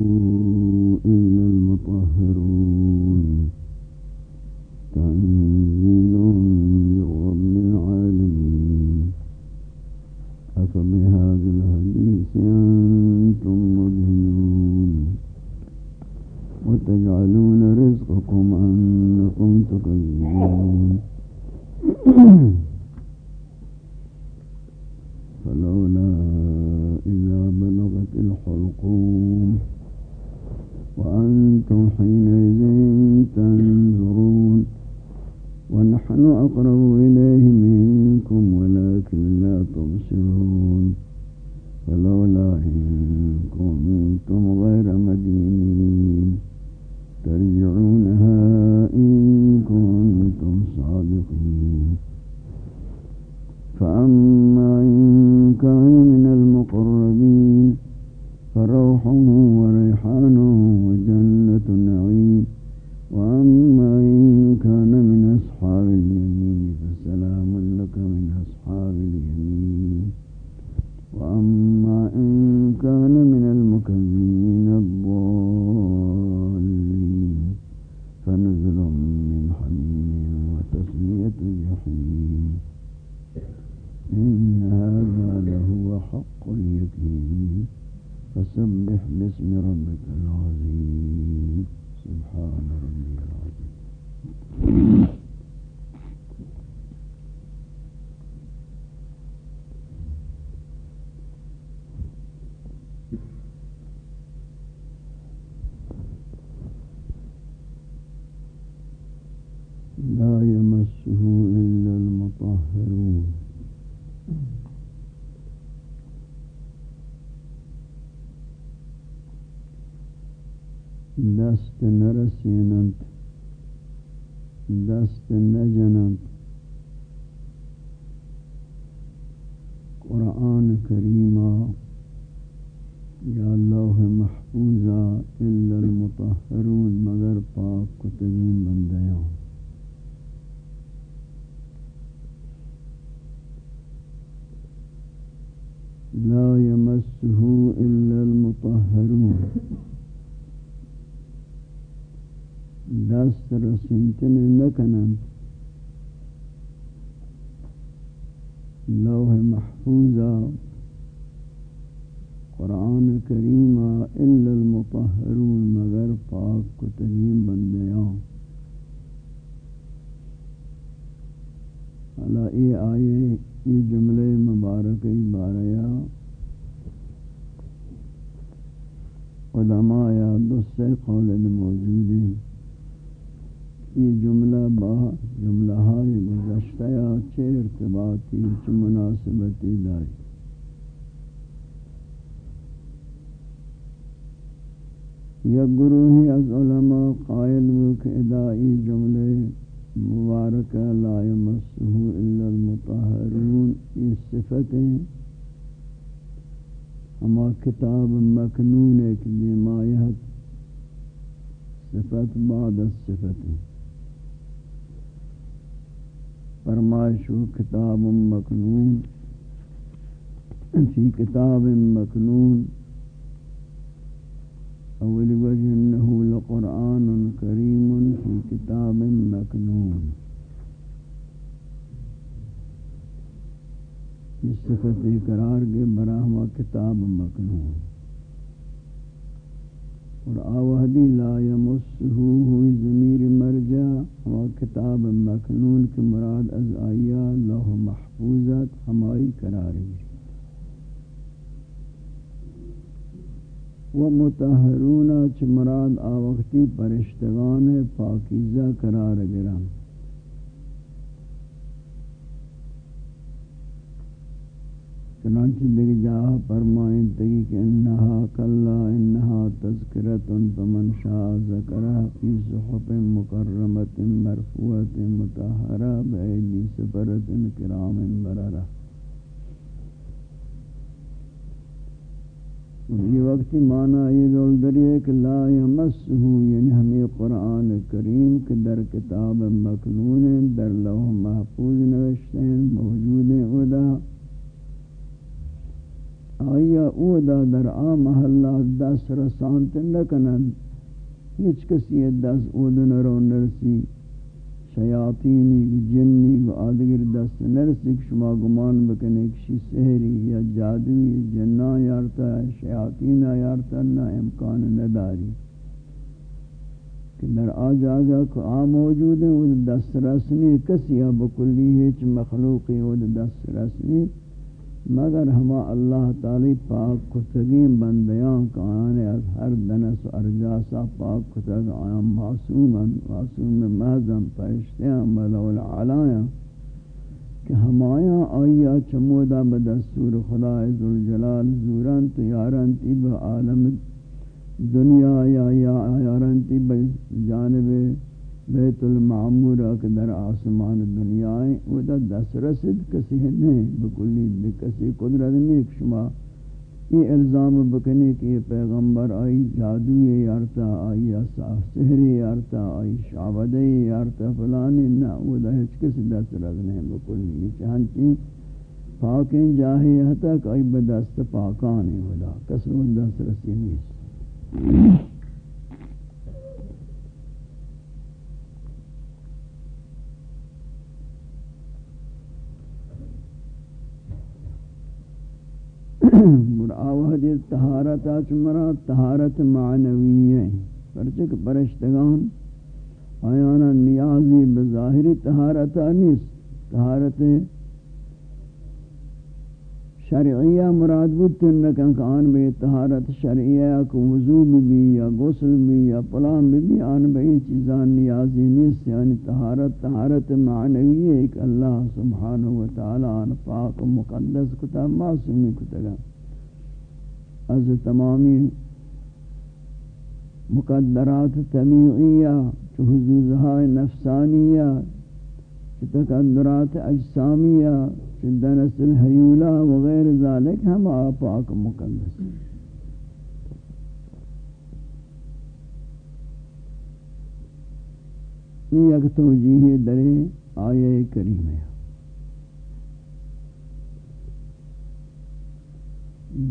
إلا المطهرون کتاب مکنون اس صفت قرار کے براہما کتاب مکنون اور آوہدی لا یمسہو ہوئی ضمیر مرجع ہما کتاب مکنون کے مراد از آیا لوح محفوظت ہمائی قراری و متحرون چ مراد آوقتی پرشتگان پاکیزہ قرار گرام چنانچہ دیکھ جا فرمائیں تگی کہ انہا کلا انہا تذکرت فمن شاء ذکرہ فی صحف مکرمت مرفوعت متحرہ بیدی سفرت کرام بررہ یہ وقتی معنی یہ رول دری ہے کہ لا یمسہو یعنی ہمیں قرآن کریم کے در کتاب مکنون ہیں، در لوح محفوظ نوشتے ہیں، موجود ہیں ادا آیا او دا در آ محلہ دس رسانت نکنن ہیچ کسی دس او دن رو نرسی۔ شیاطینی، جنی و آدگر دست نرسی کہ شما گمان بکنے کشی سہری یا جادوی جنہ یارتا ہے شیاطینہ یارتا نہ امکان نداری. کہ در آ جاگا کو آ موجود ہے، وہ دست رسنی کسی بکلی ہیچ مخلوقی، وہ دست رسنی مگر ہما اللہ تعالی پاک کتگین بندیاں کا آنے از ہر دنس و ارجاسا پاک کتگ آیا معصوما، معصوم محضم پرشتیاں ملو العلایاں کہ ہمایا آیا چمودا بدستور خدا عزالجلال زوران تیاران تی عالم دنیا یا یاران تی بجانب بیت المعمور کے در آسمان دنیا او دا دس رسد کسی نہیں بکلی کسی قدرت نہیں، شما یہ الزام بکنے کہ یہ پیغمبر آئی جادوی یارتا آئی سحری یارتا آئی شعبدی یارتا فلانی نہ او دا ہیچ کسی دس رسد نہیں بکلی یہ چانچی پاکیں جاہی حتک آئی بدست پاکانی ہودا کسی دس رسی نہیں۔ آوہد تہارت آچ مرا تہارت معنوی ہے۔ پرچک پرشتگان آیانا نیازی بظاہری تہارت آنیس تہارت شرعیہ مراد بودتن لکن کہ آن بے تہارت شرعیہ کو وضو بھی یا غسل بھی یا پلام بھی آن بے چیزان نیازی نیست۔ یعنی تہارت تہارت معنوی ہے کہ اللہ سبحانہ وتعالی آن پاک مقدس کتا معصومی کتا از تمامی مقدرات طبیعیہ، چو حضوزهای نفسانیہ، چو تقدرات اجسامیہ چو دنس الحیولہ وغیر ذالک ہم آپاک مقدس. یہ ایک توجیہ در آیہ کریم ہے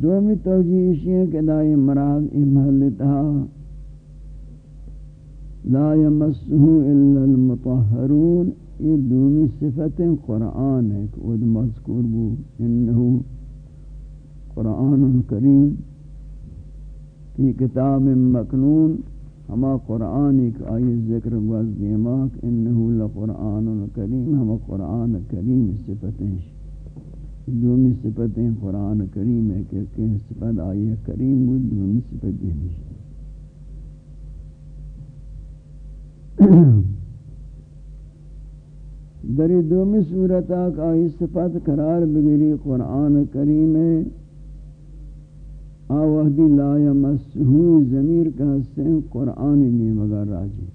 دومی توجیہ ہے کہ دائی مراد امہلتہ لا يمسه الا المطهرون یہ دومی صفت قرآن ہے کہ وہ مذکور بو، انہو قرآن کریم کی کتاب مکنون، ہما قرآن ایک آئی ذکر گوز دیماک انہو لقرآن کریم، ہما قرآن کریم صفتیں دومی صفتیں قرآن کریم ہے کہ کہ صفت آئی کریم بود دومی صفت دیمی دری دومی صورت آک آئی صفت قرار بگری قرآن کریم آوہدی لا یمسہو ضمیر کا حسین قرآن نہیں مگر راجی.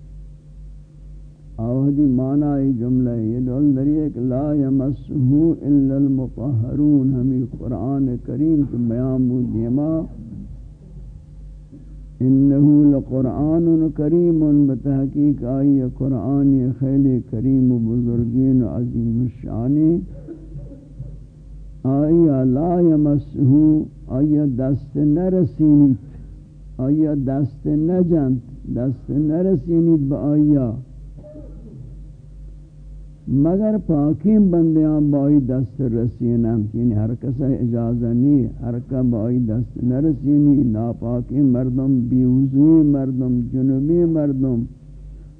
آوہدی معنی جملہ یہ دول دریئے کہ لا یمسہو الا المطہرون ہمیں قرآن کریم کے بیان بود، دیما انہو لقرآن کریم بتحقیق آئی قرآن خیل کریم و بزرگین و عظیم الشانی آئی لا یمسہو، آئی دست نرسینیت، آئی دست نجنت، دست نرسینیت با آئیہ مگر پاکیم بندیاں بائی دست رسینم یعنی ہر کسا اجازہ نہیں ہر کا بائی دست نرسینی ناپاکی مردم، بیوزوی مردم، جنوبی مردم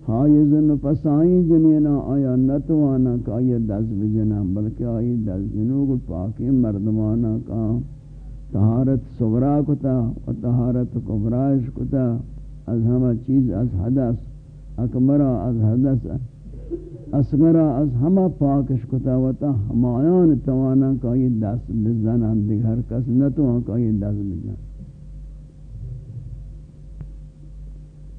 حائز نفسائی جنینا، آیا نتوانا کا یہ دست بجنا بلکہ آئی دست جنوب پاکی مردمانا کا تہارت صغرا کتا و تہارت کبرائش کتا، از ہمہ چیز از حدث اکبرہ از حدث اصغرا از ہما پاکش کتا وتا ہمایان توانا کا یہ دست بزنان دیگر کس نتوان کا یہ دست بزنان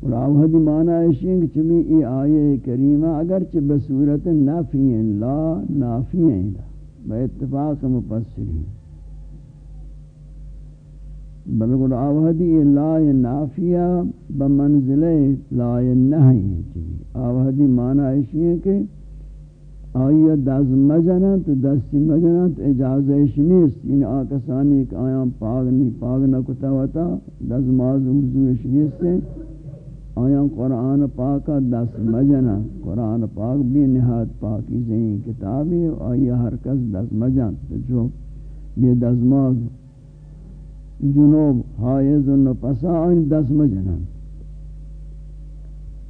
اور آوہدی معنی ہے کہ چمی ای آیے کریمہ اگرچہ بصورت نافی ہیں لا، نافی ہیں با اتفاق مپسرین بلکہ آوہدی لا نافیہ بمنزل لا نہی چیزی جی۔ آوہدی معنی ایسی ہے کہ آیا دست مجنت، دستی مجنت اجازش نیست۔ این آکسانی که آیان پاک نی پاک نکتا وطا، دست ماز وضوش نیست۔ آیان قرآن پاک دست مجنت، قرآن پاک بھی نہاد پاکی زین کتابی آیا ہر کس دست مجنت، جو یہ دست ماز جنوب حائز و نپسا آئین دست مجنت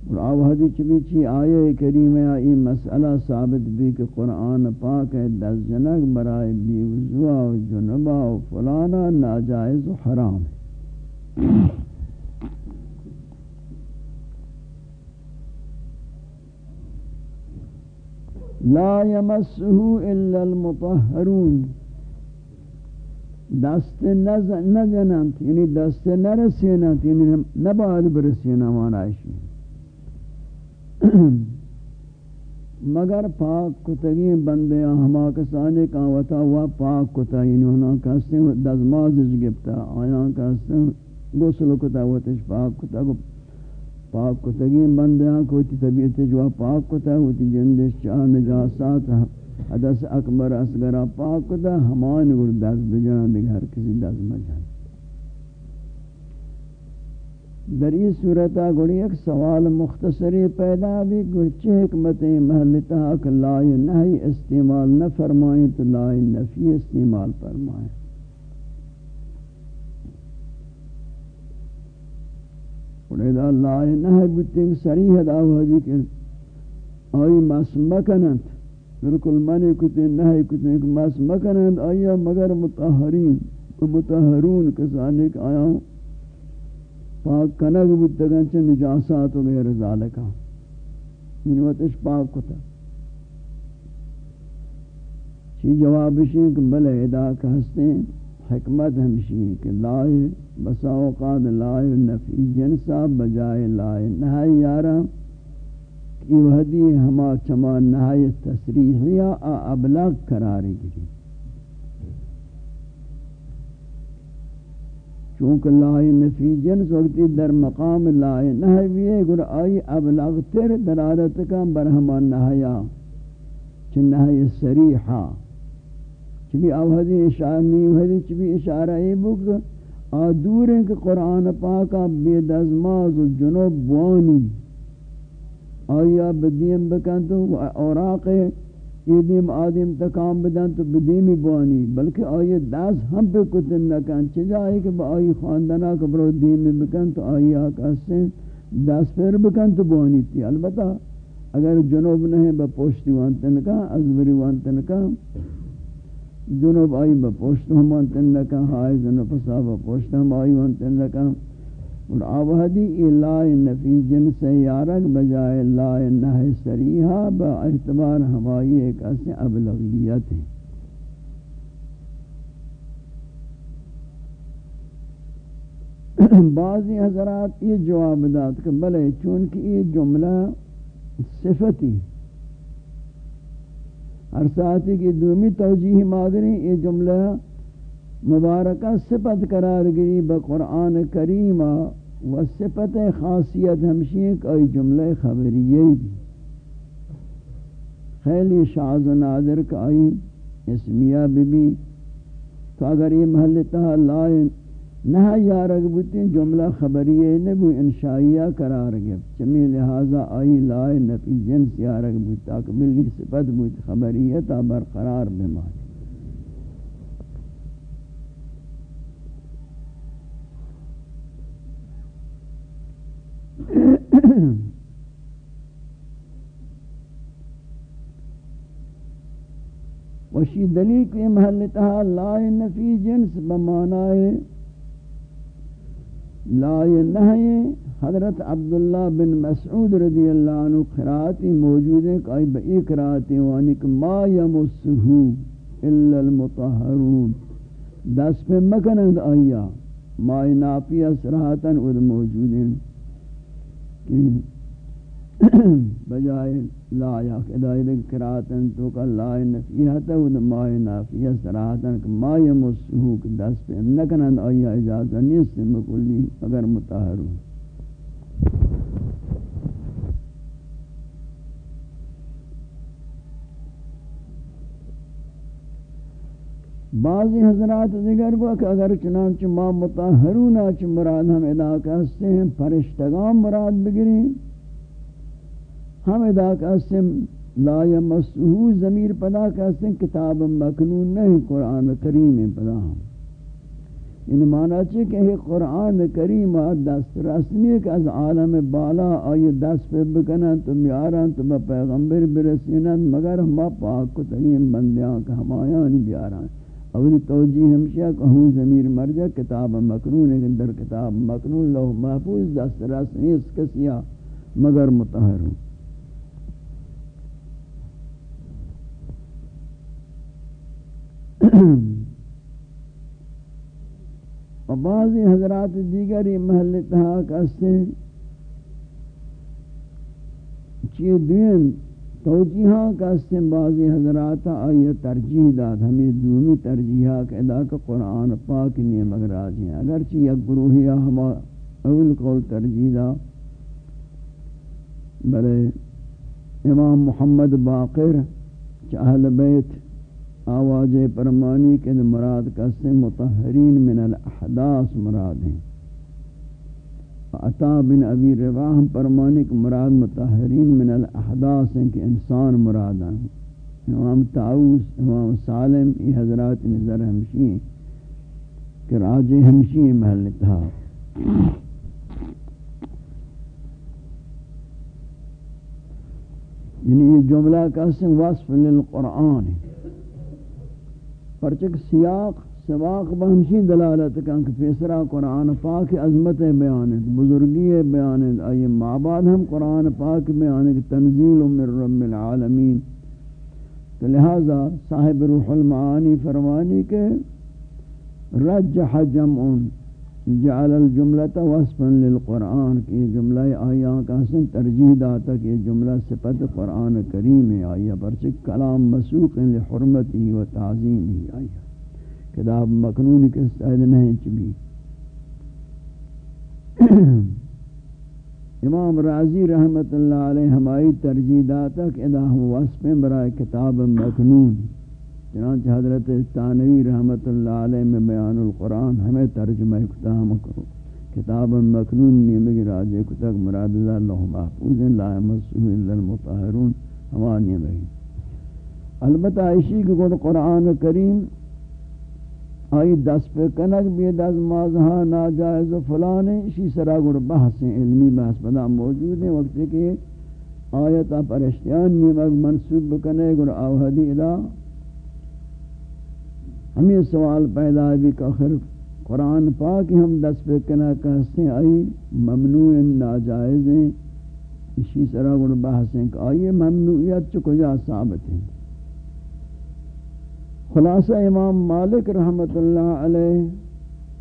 اور آوہدی چبی چی آئے کریم ہے یہ مسئلہ ثابت بھی کہ قرآن پاک ہے دس جنک برائے بی وضوع و جنبہ و فلانا ناجائز و حرام ہے. لا يمسه الا المطهرون دست نزنند. یعنی دست نرسینند یعنی نباید برسینند معنیشی مگر پاک کتگی بندے ہما کسانے کا وطا ہوا پاک کتا. یعنی انہوں کہتے ہیں دزمازش گفتا آیاں کہتے ہیں گسل کتا وطش پاک کتا. پاک کتگی بندے ہاں کو تی طبیعت جو پاک کتا. ہوتی جندش چاہ نجاسات ہاں حدث اکبر اسگرہ پاک کتا ہمان گر دز بجان دیگر ہر کسی دز مجان در یہ صورتہ گوڑی ایک سوال مختصری پیدا بھی گوچے حکمتیں محلتا کہ لا نہی استعمال نہ فرمائیں تو لا نفی استعمال فرمائیں۔ گوڑی دا لا نہی بودتے کہ سریح دا ہوئی کہ آئی مس بالکل منی کتے نہی کتے کہ مس مکنند آئی مگر متحرین، متحرون کسانے کہ آیا. ہوں پاک کنگ بودتگن چھ نجاسات و غیر ذالکا. یعنی ان وقتش پاک کتا. چی جواب شین کہ بلے ادا کہ ہستے حکمت ہمشین کہ لائے، بسا اوقات لائے، نفی جنسا بجائے لائے. نہائی یارا کی وحدی ہما چما نہائی تصریحیہ ابلغ قرار گری۔ چونکہ لائی نفی جنس وقتی در مقام لائی نحوی ہے گر آئی ابلغ تر درارت کا برہمان نحیا چھ نحی سریحا۔ چبی آوہدی اشارہ نیوہدی چبی اشارہ ای بک آدور ہیں کہ قرآن پاکا بے دزماز و جنوب بوانی آیا بدیم بکن تو اوراق یہ دیم آدم تکام بدن تو بدیمی بوانی، بلکہ آئی داس ہم پہ کتن نکن۔ چجا ہے کہ با آئی خواندنا کبرو دیمی بکن تو آئی آکا سے داس پیر بکن تو بوانی تھی۔ البتہ اگر جنوب نہیں با پوشتی وانتن کا ازبری وانتن کا، جنوب آئی با پوشت ہم وانتن کا ہائی جنوب با پوشت ہم آئی وانتن کا اور آوہدی لائے نفی جن سے یارک بجائے لائے نہ سریحا با اعتبار ہمائی ایک ایسے ابلغیت ہے۔ بعضی حضرات یہ جواب داد کہ بلے چونکہ یہ جملہ صفتی ہر ساتھی کی دومی توجیہ مادری یہ جملہ مبارکہ صفت قرار گری بقرآن کریم و صفت خاصیت ہمشی کوئی جملہ خبریہ بھی خیلی شاز و نادر کا آئی اسمیہ بھی بھی تو اگر یہ محلتہ لائن نہ یارگ بوتی جملہ خبریہ نبو انشائیہ قرار گیا۔ چمی لہذا آئی لائے نفی جنس یارگ بوتی تاکہ ملی صفت بوتی خبریتا برقرار بمانی وشی دلیل کے محل تہا لا نفی جنس بمانائے لا نہی حضرت عبداللہ بن مسعود رضی اللہ عنہ قرآتی موجود ہے کہ آئی بئی قرآتی وانی ما یمسہو الا المطہرون۔ دس پہ مکنند آیا ما نافیہ سراحتاً اد موجود ہیں۔ کہ بجائے لا یا ہدایت قراتن تو کا لا نفیہتا و دمائی نافیہ صراحتن کہ ما یمسہو کہ دس پہ نکنن آیا اجازہ نیست مکلی اگر متحر ہوں بعضی حضرات دیگر کو کہ اگر چنانچہ ما متحرون اچ مراد ہم ادا کہتے ہیں، فرشتگان مراد بگریں۔ ہم ادا کہتے ہیں، لا یمسہو ضمیر پدا کہتے ہیں، کتاب مکنون نہیں، قرآن کریم پدا ہم۔ ان معنی چی کہ یہ قرآن کریم دست رسمی کہ از عالم بالا آئی دست پہ بکنن، تو میاران تو پیغمبر برسینن، مگر ہم پاک کو ترین بندیاں، کہ ہم آیان بیاران اولی توجیہ ہمشہ کہ ہوں ضمیر مرجع کتاب مکنون ہے در کتاب مکنون لوح محفوظ دست رسمی اس کسیا مگر متحر ہوں و بعضی حضرات دیگری محل تحاک استے چیئے دوین؟ توجیہاں کا استے بعضی حضرات آئیے ترجیح داد، ہمیں دومی ترجیحہ کہ ادا کا قرآن پاک نہیں مگر آجی ہیں۔ اگرچہ یک گروہی ہما اول قول ترجیح دا، بلے امام محمد باقر چاہل بیت آواز پرمانی کے مراد کسے متحرین من الاحداث مراد ہیں۔ عطا بن ابی رواح پرمانی کے مراد متحرین من الاحداث ہیں کہ انسان مراد ہیں۔ امام تعوث امام سالم، یہ حضرات نظر ہمشی ہیں کہ راج ہمشی محل تھا۔ یعنی یہ جملہ کسے وصف للقرآن ہے۔ پرچک سیاق سواق بہمشی دلالت کن کہ قرآن پاک عظمت بیان بزرگی بیان ہے آئیے معباد ہم قرآن پاک بیان تنزیل من رب العالمین. تو لہذا صاحب روح المعانی فرمانی کے رجح جمعون جعل الجملة وصفا للقرآن کہ یہ جملہ آیاں کا حسن ترجیح داتا کہ یہ جملہ صفت قرآن کریم ہے آیا پرچک کلام مسوق لحرمتی و تعظیمی آیا کتاب مکنون کے سائد نہیں چبی امام راضی رحمت اللہ علیہ ہمائی ترجیح داتا کہ ادا ہم وصف برائے کتاب مکنون۔ چنانچہ حضرت تانوی رحمت اللہ علیہ میں بیان القرآن ہمیں ترجمہ کتا ہم کتاب مکنون نیمگ راجے کتک مراد اللہ محفوظ لا مسئول اللہ المطاہرون ہمانی بہی البتہ عائشی کے قرآن کریم آئی دس پہ کنک بھی دس مازہا ناجائز و فلانے اسی سرا گڑ بحث ہیں علمی بحث پدا موجود ہیں۔ وقت کہ آیتا پرشتیان نیمگ منصوب بکنے گڑ آوہدی الہ ہمیں سوال پیدا بھی کہ آخر قرآن پاک ہم دس پہ کنا کہتے ہیں۔ آئی ممنوع ناجائز ہیں۔ اسی طرح گن بحث ہیں کہ آئی ممنوعیت چکو جا ثابت ہیں۔ خلاصہ امام مالک رحمت اللہ علیہ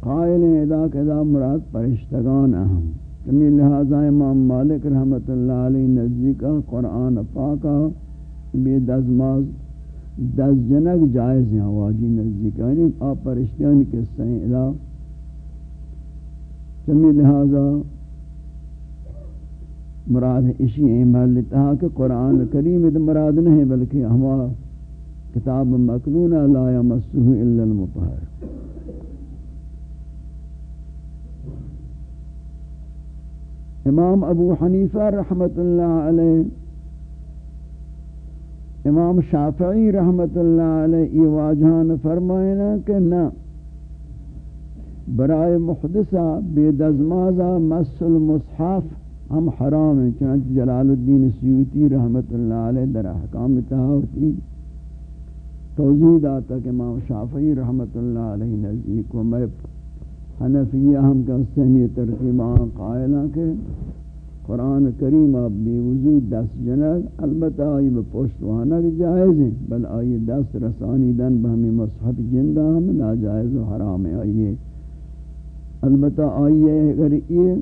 قائل ادا کدا مراد پرشتگان اہم۔ کمی لہذا امام مالک رحمت اللہ علیہ نزدیکہ قرآن پاکہ بے دزماز دس جنک جائز ہیں آواجی نزدیکانی یعنی آپ پرشتیان کے سائیں ادا۔ چمی لہذا مراد اسی ہیں۔ محلتہا کہ قرآن کریم مراد نہیں، بلکہ ہما کتاب مکنون لا یمسوہ الا المطہر۔ امام ابو حنیفہ رحمت اللہ علیہ، امام شافعی رحمت اللہ علیہ یہ واجہان فرمائنا کہ نہ، برائے محدثہ، بے دزمازہ، مس المصحف ہم حرام ہیں، چنانچہ جلال الدین سیوتی رحمت اللہ علیہ در احکام تحاوتی توضیح داتا کہ امام شافعی رحمت اللہ علیہ نزدیک و میں حنفیہ ہم کا سہمی ترتیبان قائلہ کہ قرآن کریم اب بے وجود دس جنگ، البتہ آئی بپوشت وانک جائز ہیں، بل آئی دس رسانی دن بہمی مصحف جندہ ہم ناجائز و حرام آئیے البتہ آئیے اگر یہ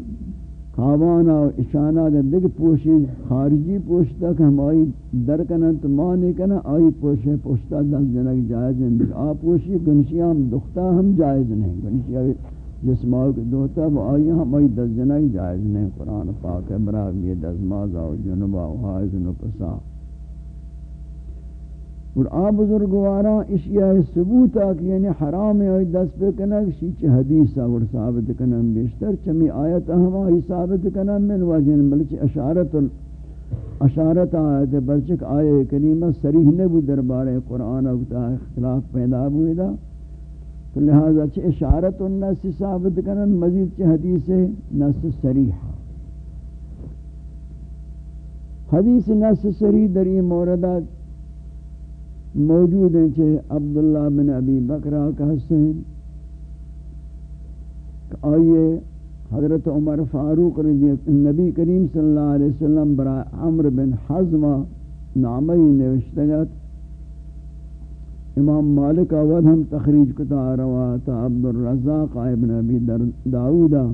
کھاوانا و اشانہ اگر دیکھ پوشی خارجی پوشتا کہ ہم آئی درکنن تو مانے کنا آئی پوشے پوشتا دس جنک جائز ہیں آ پوشی گنشیاں دختہ ہم جائز نہیں۔ گنشیاں جسماؤ کے دوتا وہ آئی ہم آئی دس جنک جائز نہیں۔ قرآن پاک ہے براہ یہ دس مازا و جنبا و حائز نقصا اور آ بزرگوارا اشیاء ثبوت آکی یعنی حرام ہے دست پہ کنک شیچ حدیث اور ثابت کنن بیشتر، چمی آیت ہمائی ثابت کنن من وجن بلچ اشارت اشارت آیت بلچک آئے کریمہ سریح نبو دربار قرآن اگتا اختلاف پیدا ہوئی تو لہذا چھ اشارت النس ثابت کنن، مزید چھ حدیث نس سریح حدیث نس سریح در یہ موردات موجود ہیں چھے عبداللہ بن ابی بکرہ کا حسین آئیے حضرت عمر فاروق رضی نبی کریم صلی اللہ علیہ وسلم برای عمر بن حضمہ نامی نوشتگت امام مالک اول ہم تخریج کتا روایت عبد الرزاق ابن ابی داودہ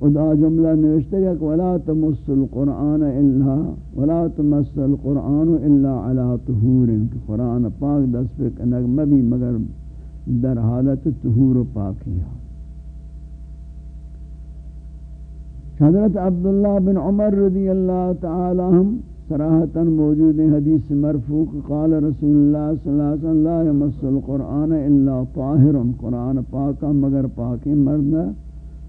خدا جملہ نوشتے کہ ولا تمس القرآن الا ولا تمس القرآن الا على طهور قرآن پاک دس پہ کنگ مبی مگر در حالت طہور و پاکیہ حضرت عبداللہ بن عمر رضی اللہ تعالی ہم صراحتا موجود حدیث مرفوق قال رسول اللہ صلی اللہ علیہ وسلم لا يمس القرآن الا طاہر، قرآن پاکا مگر پاکی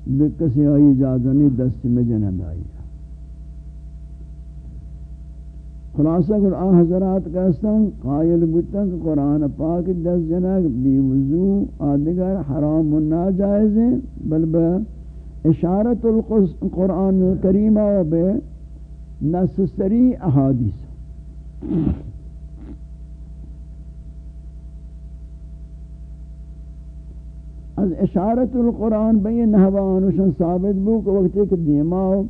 مردہ کسی آئی اجازت دست میں جنب آئی۔ خلاصہ قرآن حضرات کہتا ہوں قائل بتا کہ قرآن پاک دست جنگ بی وضو آدگر حرام و ناجائز ہیں، بل بے اشارت القرآن کریمہ و بے نسسری احادیث۔ از اشارت القرآن بین نحوانوشن ثابت بو کہ وقت ایک دیماؤ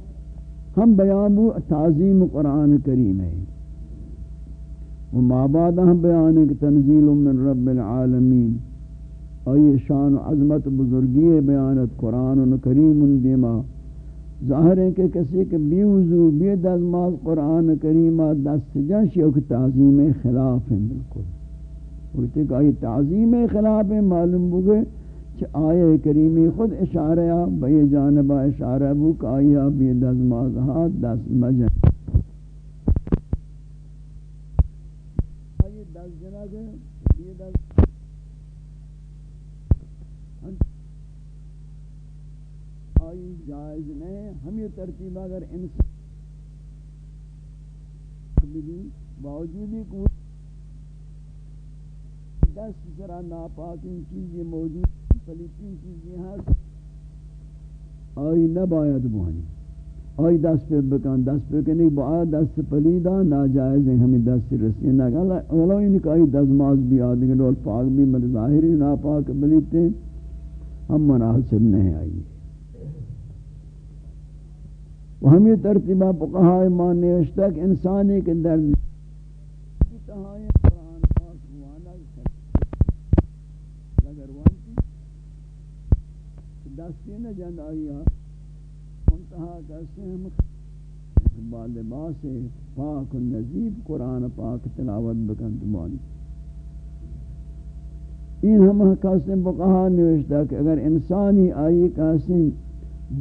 ہم بیان بو تعظیم قرآن کریم ہے۔ و ما ہم بیان ہے کہ تنزیل من رب العالمین۔ اور شان و عظمت بزرگی بیانت قرآن کریم دیما۔ ظاہر ہے کہ کسی کے بی وضو، بی دزماز قرآن کریمہ دست جنشی او کہ تعظیم خلاف ہیں بالکل۔ وقت ایک آئی تعظیم خلاف ہیں معلوم بگے چھ آئے کریمی خود اشارہ بے جانبہ اشارہ بو کائیا بی دز مازہات دس مجن. آئیے دس جنگ بی دز آئی جائز نہیں ہم یہ ترتیب اگر انسان باوجودی کو دس ذرا ناپاکی چیزیں موجود پلیتین چیزی هست آئی نباید بوانی. آئی دست پہ بکن، دست پہ کنی با آئی دست پلیدا ناجائز ہیں، ہمیں دست رسی نگا اولا انہی کہ آئی دزماز بھی آدھیں دول پاک بھی مر ظاہری ناپاک پلیتے ہم مناسب نہیں آئی. وہ ہم یہ ترتیبہ پقہائی ماننے اشتاک انسانی کے درد تہائیں دستی نہ جند آئی ہاں۔ منتہا کہتے ہیں با لباس پاک و نظیب قرآن پاک تلاوت بکن دمانی این ہم کہتے ہیں بقہا نوشتا کہ اگر انسانی آئی کہتے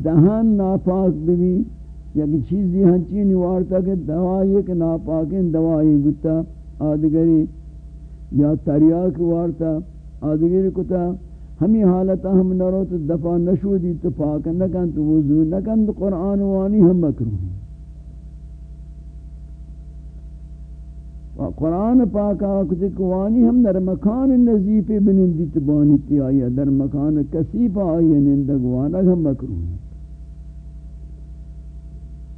دہن ناپاک بھی یک یعنی چیزی ہنچی نوارتا کہ دوائی کہ ناپاکیں دوائی بتا آدگری یا تریاک وارتا آدگری کتا ہمی حالت ہم نرو تو دفع نشو دی تو پاک نکن تو وضو نکن تو قرآن وانی ہم مکروہ قرآن پاک آکتے کوانی ہم در مکان نزیب بنندی تبانی تی آئی در مکان کسیب آئی نندگوانا ہم مکروہ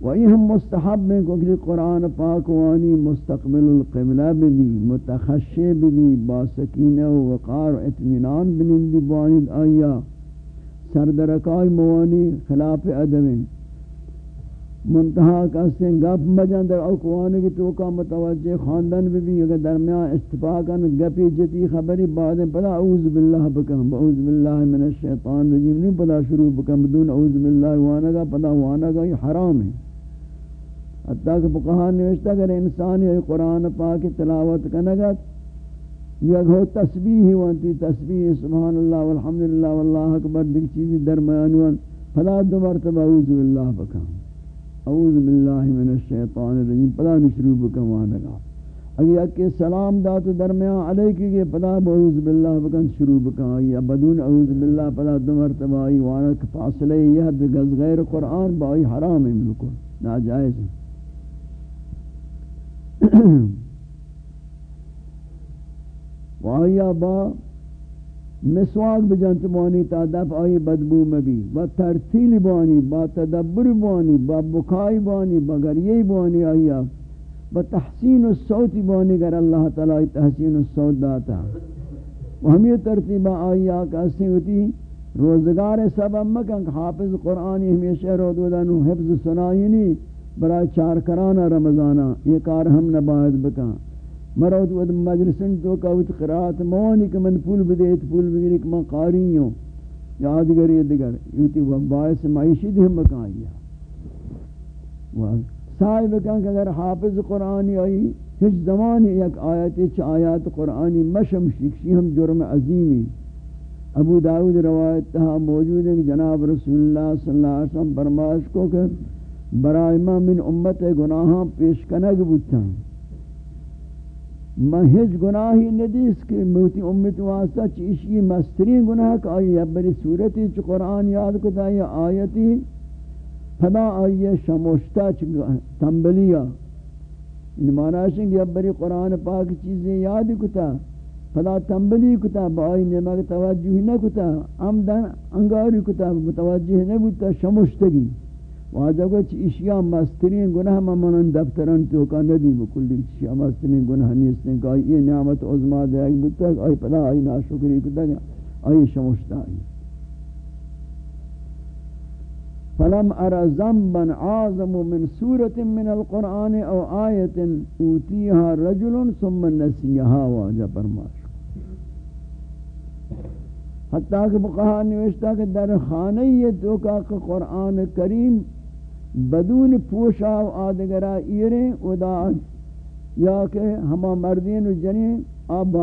وہی ہم مستحب ہیں کہ قرآن پاک وانی مستقبل القبلہ بھی متخشے بھی با سکینہ و وقار و اطمینان بنندی بوانید آیا سردرکائی موانی خلاف عدم منتہا کہتے ہیں گپ مجان در اوکوانے کی توقع متوجہ خاندان بھی بھی اگر درمیان استفاقاً گپی جتی خبری بعد پدا اعوذ باللہ بکم، اعوذ باللہ من الشیطان رجیم نہیں پدا شروع بکم، بدون اعوذ باللہ وانگا پدا وانگا یہ حرام ہے حتیٰ کہ فقہا نوشتا کہ انسان یہ قرآن پاک تلاوت کنگت، یک ہو تسبیح وانتی تسبیح، سبحان اللہ والحمدللہ واللہ اکبر، دیکھ چیزی درمیان وان فلا دو مرتبہ اعوذ باللہ بکا اعوذ باللہ من الشیطان الرجیم فلا نشروع بکا وانگا۔ اگر کہ سلام دات درمیان علیکی کے پدا بعوذ باللہ بکن شروع بکن یا بدون اعوذ باللہ پدا دو مرتبہ آئی، وانک فاصلے یہ گز غیر قرآن با آئی، حرام ہے ناجائز۔ ہے وآیا با مسواک بجانت بانی تا دف آئی بدبو مبی با ترتیل بانی، با تدبر بانی، با بکائی بانی، با گریئی بانی آیا بتحسین الصوت بانی گر اللہ تعالی تحسین الصوت داتا. و ہم یہ ترتیبہ آیا کہستی ہوتی، روزگار سبب مکن، حافظ قرآنی ہمیشہ رو دودانو حفظ سنائینی برای چار کرانا رمضانا، یہ کار ہم نباید بکن مرود ود مجلسن تو کہوت قرآت موانی کہ من پول بدیت پول بدیت کہ من قاری ہوں۔ یادگر یہ دگر یوتی باعث معیشی دی ہم بکن آیا صاحب کہاں کہ اگر حافظ قرآنی آئی، ہچ زمانی ایک آیت چھ آیات قرآنی مشم شکشی ہم جرم عظیمی۔ ابو داود روایت تہا موجود ہے کہ جناب رسول اللہ صلی اللہ علیہ وسلم برماش کو کہ برای ما من امت گناہاں پیش کنگ بودتا میں ہج گناہی ندیس کہ موتی امت واسطہ چیشی مسترین گناہ کہ آئی ابری صورتی چھ قرآن یاد کتا یہ آیتی فدا آئیے شموشتا چی تنبلیا ان معنی کہ اب بری قرآن پاک چیزیں یاد کتا فدا تنبلی کتا بائی نمک توجہ نہ کتا عمدن انگاری کتا، متوجہ نہ بودتا شموشتگی۔ واجہ کو چی اشیاء مسترین گناہ ممنن دفتران تو کا ندی بکلی اشیاء مسترین گناہ نیستن کہ یہ نعمت عظمہ دے آئی بودتا آئی پدا، آئی ناشکری کتا آئی شموشتا آئی فلم ارى ذنبا اعظم من سوره من القران او ايه اوتيها رجل ثم نسيها واجا فرماش حتیٰ کہ بقہا نوشتا کہ در خانہ یہ دوکا کہ قرآن کریم بدون پوشا و آدگرہ ایریں ادا یا کہ ہما مردین و جنین آب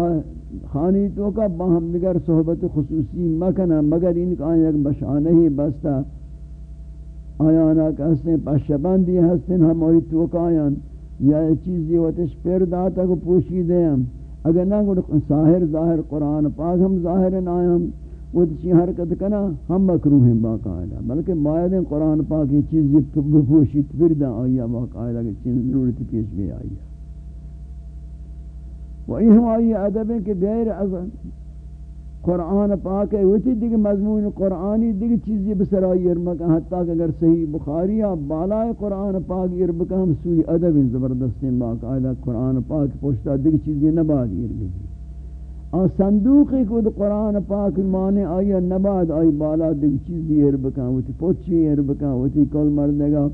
خانی تو کا باہم دیگر صحبت خصوصی مکنا مگر ان کا ایک بشانہ ہی بستا آیانا کہستے ہیں پشبندی ہستن ہم اوہی توکایان یا چیزی واتش پیر داتا کو پوشی دیں اگر نہ گوڑ ظاہر ظاہر قرآن پاک ہم ظاہر نائم وہ چی حرکت کنا، ہم مکروح ہیں باقاعدہ، بلکہ باید قرآن پاک یہ چیزی پوشی پھر دا باقاعدہ کہ چیز ضرورت پیش بھی آیا وہی ہم آئی ادب ہے کہ غیر قرآن پاک ہے وتی دیگه مضمون قرآنی دیگه چیزی بسرائی ارمک حتیٰ کہ اگر صحیح بخاری یا بالای قرآن پاک ارمک ہم سوی ادب زبردستیں باقاعدہ قرآن پاک پوشتا دیگه چیزی نباد ارگی آن صندوق کو قرآن پاک مانے آیا نباد آئی بالا دیگه چیزی اربکا وتی پوچی اربکا وتی کل مردگا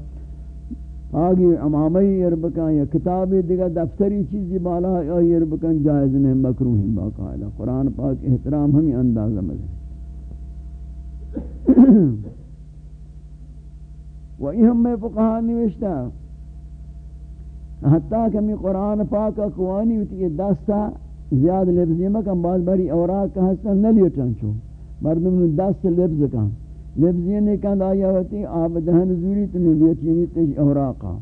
آگی امامی اربکان یا کتابی دیگر دفتری چیزی بالا آئی اربکان جائز نہیں مکروح ہیں باقاعدہ قرآن پاک احترام ہمیں اندازہ مدے وہی ہم میں فقہا نوشتا حتیٰ کہ ہمیں قرآن پاک اقوانی ہوتی ہے دستا زیاد لفظی مکم بعض باری اوراق کا حصہ نلیٹن چو مردم نے دست لفظ کام لفظی نے کہا آیا ہوتی آب دہن زوری تو نلیت یعنی تج اوراقا؟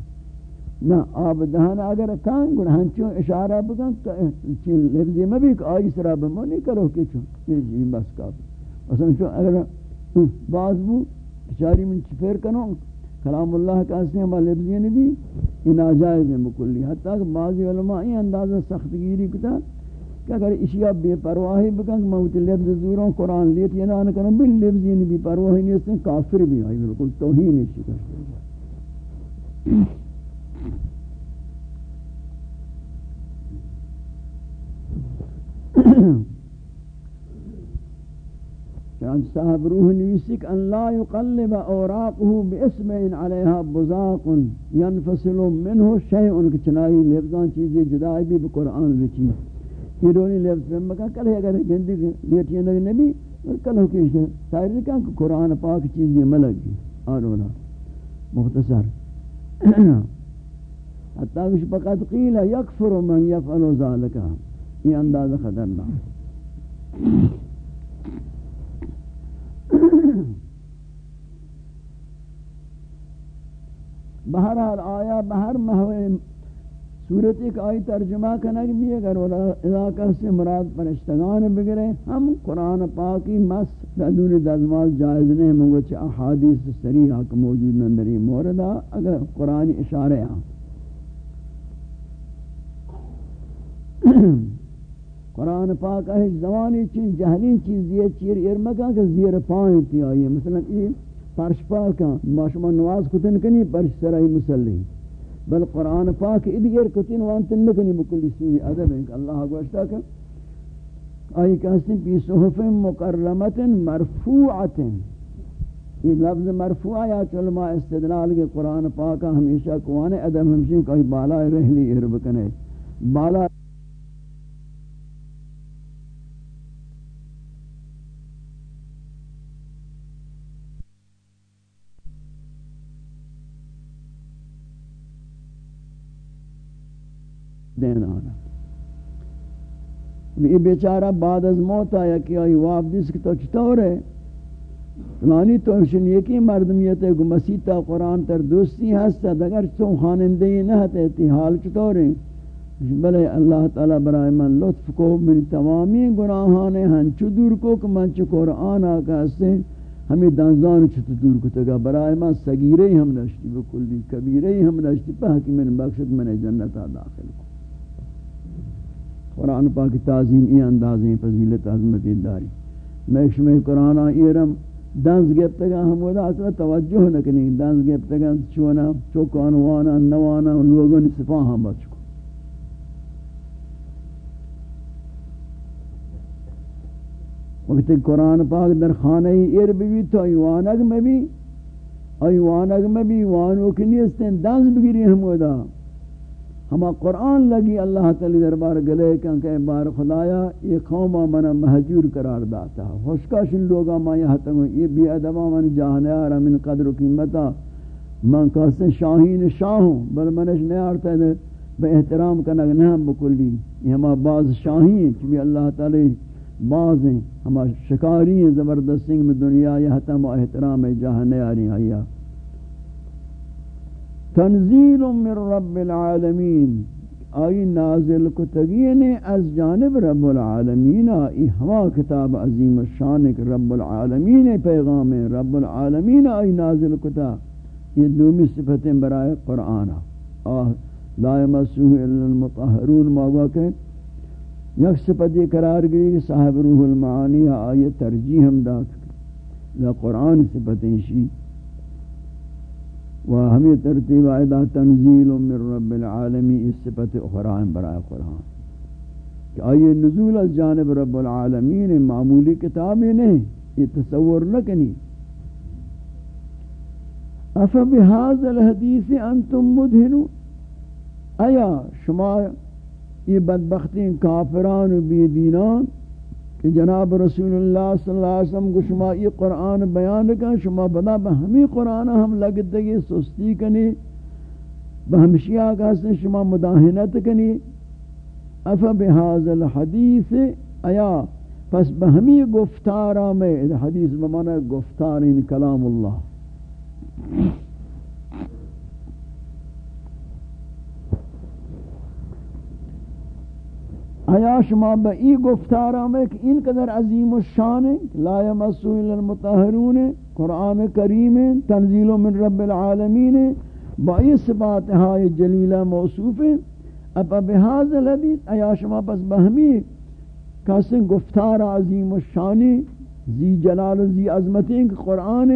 نہ آب دہن اگر کان گن ہنچوں اشارہ بکن چین لفظی میں بھی آئی سرا بمو نہیں کرو کہ چون. یہ جی بس کافی. اصلا چون اگر باز بو، اشاری من چپیر کنو کلام اللہ کا اسے ہم لفظی نے بھی یہ ناجائز ہے مکلی. حتیٰ کہ بعضی علماء یہ اندازہ سختگیری کتا کہ اگر اشیاء بے پرواہی بکن موت لفظ زوروں قرآن لیت یہ نہ کرن بل لفظ یہ بے پرواہی نہیں، اس کافر بھی آئی، بالکل توہین ہے شکر چانچ صاحب روح نویسک ان لا يقلب اوراقه باسم ان عليها بزاق ينفصل منه شيء کچنائی لفظان چیزیں جدائی بھی بقرآن رچی۔ ایرونی لفظ میں مکہ کل ہے اگر گندی لیٹی نگی نبی کل ہو سائر کہاں کہ قرآن پاک چیز یہ ملک گی آرونا مختصر حتی کچھ فقط قیل یکفر من یفعل ذالکا یہ انداز خطرناک بہرحال آیا بہر محوے صورت ایک آئی ترجمہ کنک بھی اگر علاقہ سے مراد پرشتگان بگرے، ہم قرآن پاکی مس بدون دزمال جائز نہیں مگو چھ احادیث سریحہ کا موجود نندری موردہ اگر قرآن اشارے ہیں قرآن پاک ہے زمانی چیز، جہلین چیز، یہ چیر ارمکا کہ زیر پائیں تھی آئی، مثلا یہ پرش پاکا ماشما نواز کتن کنی پرش سرائی مسلح۔ بل قرآن پاک ادگر کتن وانتن نکنی بکلی سوی عدب ہیں کہ اللہ گوشتا کہ آئی کہستی پی صحف مکرمت مرفوعت۔ یہ لفظ مرفوع یا علماء استدلال کے قرآن پاک ہمیشہ قوان ادب ہمشن کہ بالا رہلی ارب کنے بالا دین آنا یہ بیچارہ بعد از موت آیا کہ آئی واپس کہ تو چطور ہے؟ فلانی تو شن یکی مردمیت ہے کہ مسیطہ قرآن تر دوستی ہستا اگر تو خانندہی نہ ہتے، تی حال چطور ہے؟ بلے اللہ تعالی برائے من لطف کو، من تمامی گناہانے ہنچو دور کو کہ من چو قرآن آکا ہستے ہمیں دانزان چھتو دور کو تگا برائے من سگیرے ہم نشتی بکلی کبیرے ہم نشتی پہ کہ من بخشت من جنتا داخل کو۔ قرآن پاک تعظیم ای اندازیں فضیلت عظمت داری۔ میں شمی قرآن ایرم دنز گفتگا ہم ودا اصلا توجہ نہ نکنی دنز گفتگا چونا چوکانوانا نوانا، لوگوں سپاہ ہم بچکو وقت قرآن پاک در خانہ ایر بھی تو ایوانگ میں بھی ایوانگ میں بھی وانو کنی استین دنز بگیری ہم ودا۔ ہما قرآن لگی اللہ تعالی دربار گلے کہ بار خدایا، یہ قوم منا محجور قرار داتا ہوشکاشن لوگا ما یہ تنگو یہ بی ادبا من جہنیارا من قدر و قیمتا۔ من کہتے شاہین شاہ ہوں، بل منش نیارتا ہے بے احترام کا نگنہم بکلی۔ یہ ہما بعض شاہین چونکہ اللہ تعالی بعض ہیں۔ ہما شکاری ہیں زبردستنگ میں دنیا یہ تم احترام جہنیاری آیا۔ تنزیل من رب العالمین۔ آئی نازل کو تگین از جانب رب العالمین، آئی ہوا کتاب عظیم الشان رب العالمین، پیغام رب العالمین، آئی نازل کتا۔ یہ دومی صفتیں برائے قرآن۔ آہ، لا یمسوه الا المطهرون ماغا کہ یک صفتی قرار گئی صاحب روح المعانی، آئی ترجیح ہم دات لا قرآن صفتیں شیئ و ہمیں ترتیب آئیدہ تنزیل من رب العالمی اس صفت اخرائم برائے قرآن کہ آئیے نزول از جانب رب العالمین معمولی کتابیں نہیں، یہ تصور نہ کنی افا بحاظ الحدیث انتم مدہنو آیا شما یہ بدبختین کافران و بیدینان کہ جناب رسول اللہ صلی اللہ علیہ وسلم کو شما یہ قرآن بیان کن شما بدا بہمی قرآن ہم لگتے گی سستی کنی بہمشی آگاہ سے شما مداہنت کنی۔ افا بحاظ الحدیث ایا پس بہمی گفتارا میں، حدیث بمانا گفتارین کلام اللہ۔ آیا شما با ای گفتارا میں کہ ان قدر عظیم الشان ہے لا یمسو الا المطہرون قرآن کریم، تنزیل من رب العالمین، با ای صفات ہائی جلیلہ موصوف. ہے اب بہذا الحدیث آیا شما پس بہمی کسی گفتار عظیم الشان زی جلال و زی عظمتیں کہ قرآن،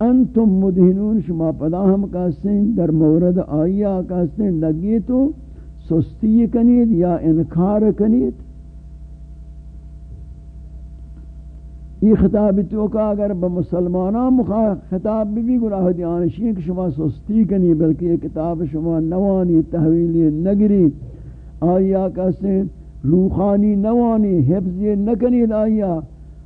انتم مدہنون شما پدا ہم کسی در مورد آئیا کسی لگی تو سستی کنید یا انکار کنید؟ یہ خطاب تو کا اگر بمسلمانان خطاب بھی گناہ دیانشی کہ شما سستی کنی بلکہ یہ کتاب شما نوانی، تحویلی نگری آیا کسی روخانی نوانی حفظی نکنید؟ آیا؟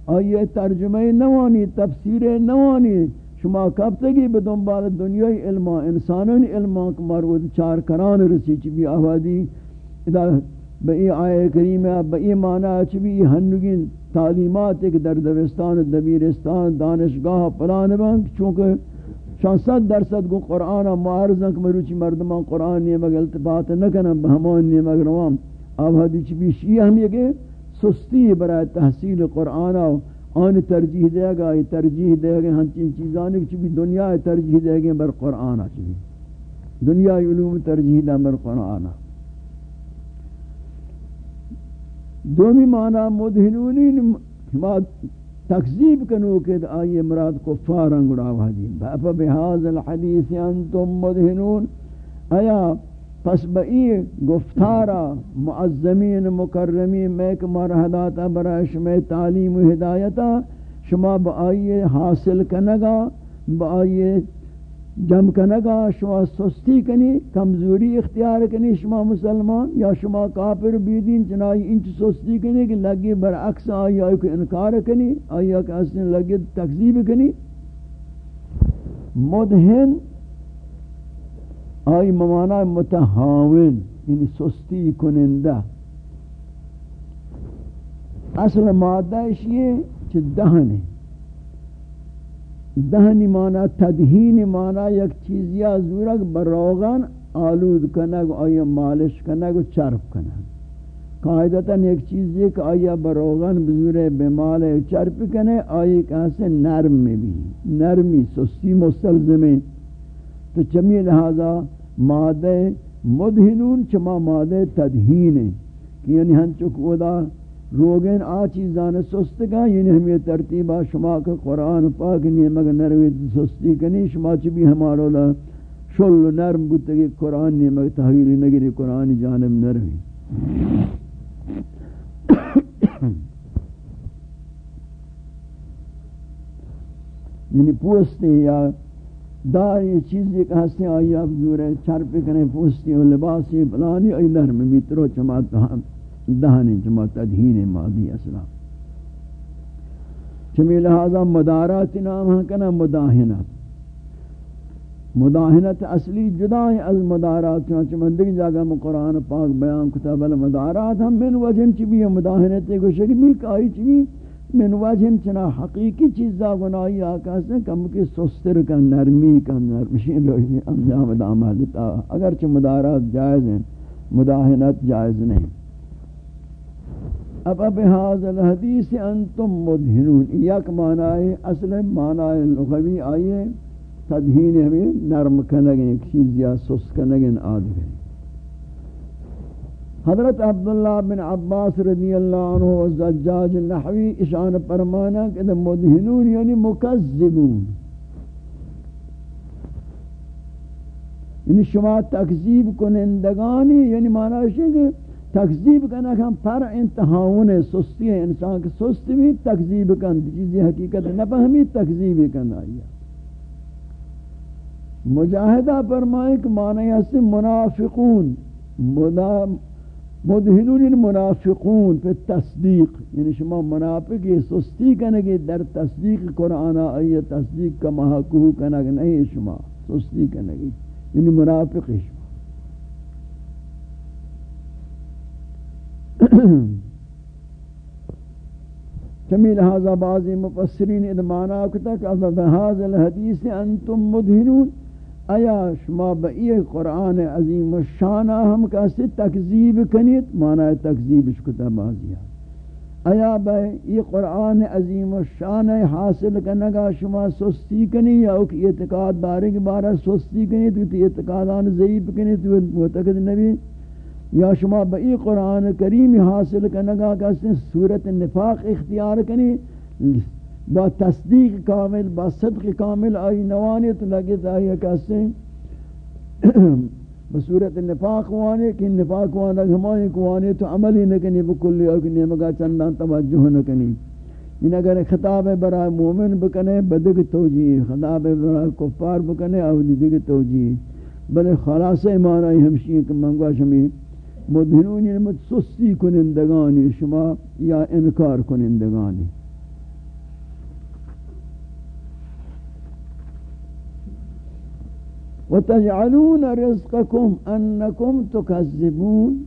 آیا ترجمہ نوانی، تفسیر نوانی؟ شما کب تگی به دنبال دنیای علم انسانان علم کمار و چار کران رسی چی بی آوادی ادا به این آیه کریمه به این معنی چی بی هنگین تعلیمات ایک در دوستان، دبیرستان، دانشگاه پلان بانک چونکہ شان صد درصد گو قرآن معارضاں کہ مروچی مردمان قرآن نہیں مگر التفات نہ کرنا بہمان نہیں مگر روام اب حدیث بھی شیعہ ہم یہ کہ سستی برای تحصیل قرآن آن ترجیح دے گا یہ ترجیح دے گا ہم چین چیزانی کی بھی دنیا ترجیح دے گا، بر قرآن چی دنیا علوم ترجیح دے بر قرآن دومی معنی مدہنونی، ما تکذیب کنو کہ آئیے مراد کفار انگڑا وحدی۔ بابا بحاظ الحدیث انتم مدہنون۔ آیا پس بئی گفتارا معظمین مکرمین میں کمار حداتا برای شما تعلیم و ہدایتا، شما با آئیے حاصل کنگا، با آئیے جم کنگا، شما سستی کنی، کمزوری اختیار کنی شما مسلمان، یا شما کافر بیدین چنائی انچ سستی کنی کہ لگی برعکس آئی آئی کو انکار کنی، آئی آئی کہ اسن لگی تکذیب کنی۔ مدہن آئی ممانا متحاون یعنی سستی کنندہ اصل مادہ اشیئے چھ دہن ہے دہنی مانا تدہین مانا، یک چیزیا زورک بروغن آلود کنگ، آیا مالش کنگ و چرپ کنگ. قاعدتا ایک چیز یہ کہ آیا بروغن بزور بمال چرپ کنگ آئی کہاں سے نرم میں بھی نرمی، سستی مستلزمیں تو چمی لہذا مادہ مدہنون چما مادہ تدہین ہے کہ یعنی ہن چکودا روگین آ چیزان سست کا یعنی ہم یہ ترتیبہ شما کا قرآن پاک نہیں، مگر نروی سستی کنی، شما چی بھی ہمارا لا شل نرم بودتا کہ قرآن نہیں، مگر تحویل نگری قرآن جانب نروی۔ یعنی پوستی یا دار یہ چیزی کہ ہستے آئی اب دور ہے چرپی کنے پوستی و لباسی فلانی ای نرم بیترو چما دہنی چما تدہین مادی اسلام. چمی لہذا مدارات نام ہاں کنا مداہنت مداہنت اصلی جدا ہے از مدارات چما دیکھ جاگا میں قرآن پاک بیان کتاب المدارات ہم من وجن چی بھی مداہنت کو شکمی کائی چی بھی من وجن چنا حقیقی چیزا گناہی آکا سے کم کی سستر کا نرمی کا نرمشین روشنی انجام دامہ دیتا اگرچہ مدارات جائز ہیں مداہنت جائز نہیں. اب اب حاضر الحدیث انتم مدہنون یک معنی اصل معنی لغوی آئیے، تدہین ہمیں نرم کنگیں ایک چیز یا سست کنگیں آدھ آدھگیں حضرت عبداللہ بن عباس رضی اللہ عنہ و زجاج نحوی اشان پرمانا کہ مدہنون یعنی مکذبون. یعنی شما تکذیب کنندگانی یعنی معنی ہے کہ تکذیب کرنا کہ ہم پر انتہاون سستی ہے، انسان کے سستی بھی تکذیب کن، چیزی حقیقت نہ فہمی تکذیب کن آئی مجاہدہ فرمائے کہ معنی ہے منافقون مدہنون یعنی منافقون پہ تصدیق یعنی شما منافق سستی کنگے در تصدیق قرآن آئی تصدیق کا محقوق کنگ نہیں شما، سستی کنگے یعنی منافق شما. چمی لہذا بعضی مفسرین ادمانا کتا کہ بہذا الحدیث انتم مدہنون آیا شما به بئی قرآن عظیم الشانہ ہم کسی تکذیب کنید؟ معنی تکذیب کتا بعضی ہے. آیا بئی یہ قرآن عظیم الشانہ حاصل کنگا شما سستی کنی یا اوک اعتقاد بارے بارہ سستی کنی تو اعتقادان ضعیب کنی تو معتقد نبی؟ یا شما بئی قرآن کریم حاصل کنگا کسی صورت نفاق اختیار کنی؟ با تصدیق کامل، با صدق کامل آئی نوانیت لگت آئی کسی بصورت نفاق وانے کہ نفاق وانا ہمائیں کوانے تو عملی نکنی، بکلی او کنی مگا چندان توجہ نکنی۔ ان اگر خطاب برای مومن بکنے، بدگ توجیہ، خطاب برای کفار بکنے، او دیگ توجیہ۔ بلے خلاص ایمان آئی ہمشی کہ منگوا شمی۔ مدھنون یعنی متسستی کنندگانی، شما یا انکار کنندگانی۔ وتجعلون رزقكم انكم تكذبون.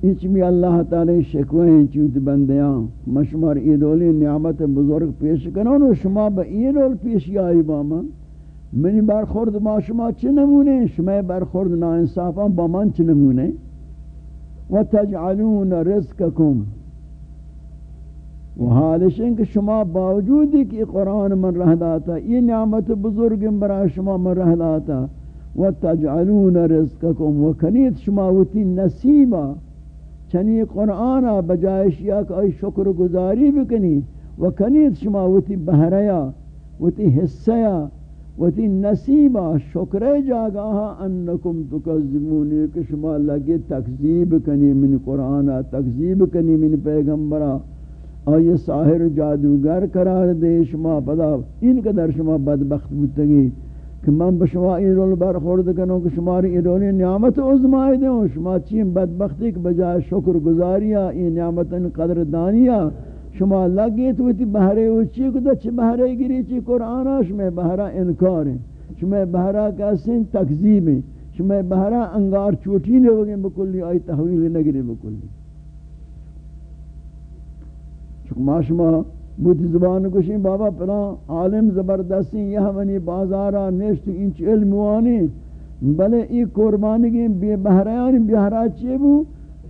ایچ بھی اللہ تعالی شکوہ ہیں چوت بندیاں مشمار ایدولی نعمت بزرگ پیش کنو شما با ایدول پیش آئی باما منی برخورد ما شما چه نمونه شما برخورد نا انصافا با من چه نمونه و تجعلون رزقکم و حالش کہ شما باوجود کہ قرآن من رہ داتا یہ نعمت بزرگ برای شما من رہ داتا و تجعلون رزقکم و کنیت شما وتی نصیبا چنی قرآن بجائش یا کہ ای شکر گزاری بکنی و کنیت شما وتی بہریا وتی حصیا، وتی نصیبا شکر جاگاہا انکم تکذبونی کہ شما لگے تکذیب کنی، من قرآن تکذیب کنی، من پیغمبرہ آئی ساہر جادوگر قرار دے شما پدا ان قدر شما بدبخت بودتگی کہ من بشما این رول برخورد کنو کہ شما این رولی نعمت عظمائی دوں شما چین بدبختی کہ بجائے شکر گزاریا، این نعمت قدر دانیا، شما لگی تو تی بہرے اوچی کو دا بہرے گری چی قرآن شما بہرہ انکار ہیں شما بہرہ کسی تکذیب ہیں شما بہرہ انگار چوٹی نے ہوگئے بکلی آئی تحویل نگری بکلی. ما شما بودھ زبان کشی بابا پلا عالم زبردستی یہ منی بازارا نیشت انچ علم وانی بلے ای قربانی بے بہریان بہرا چیئے بو؟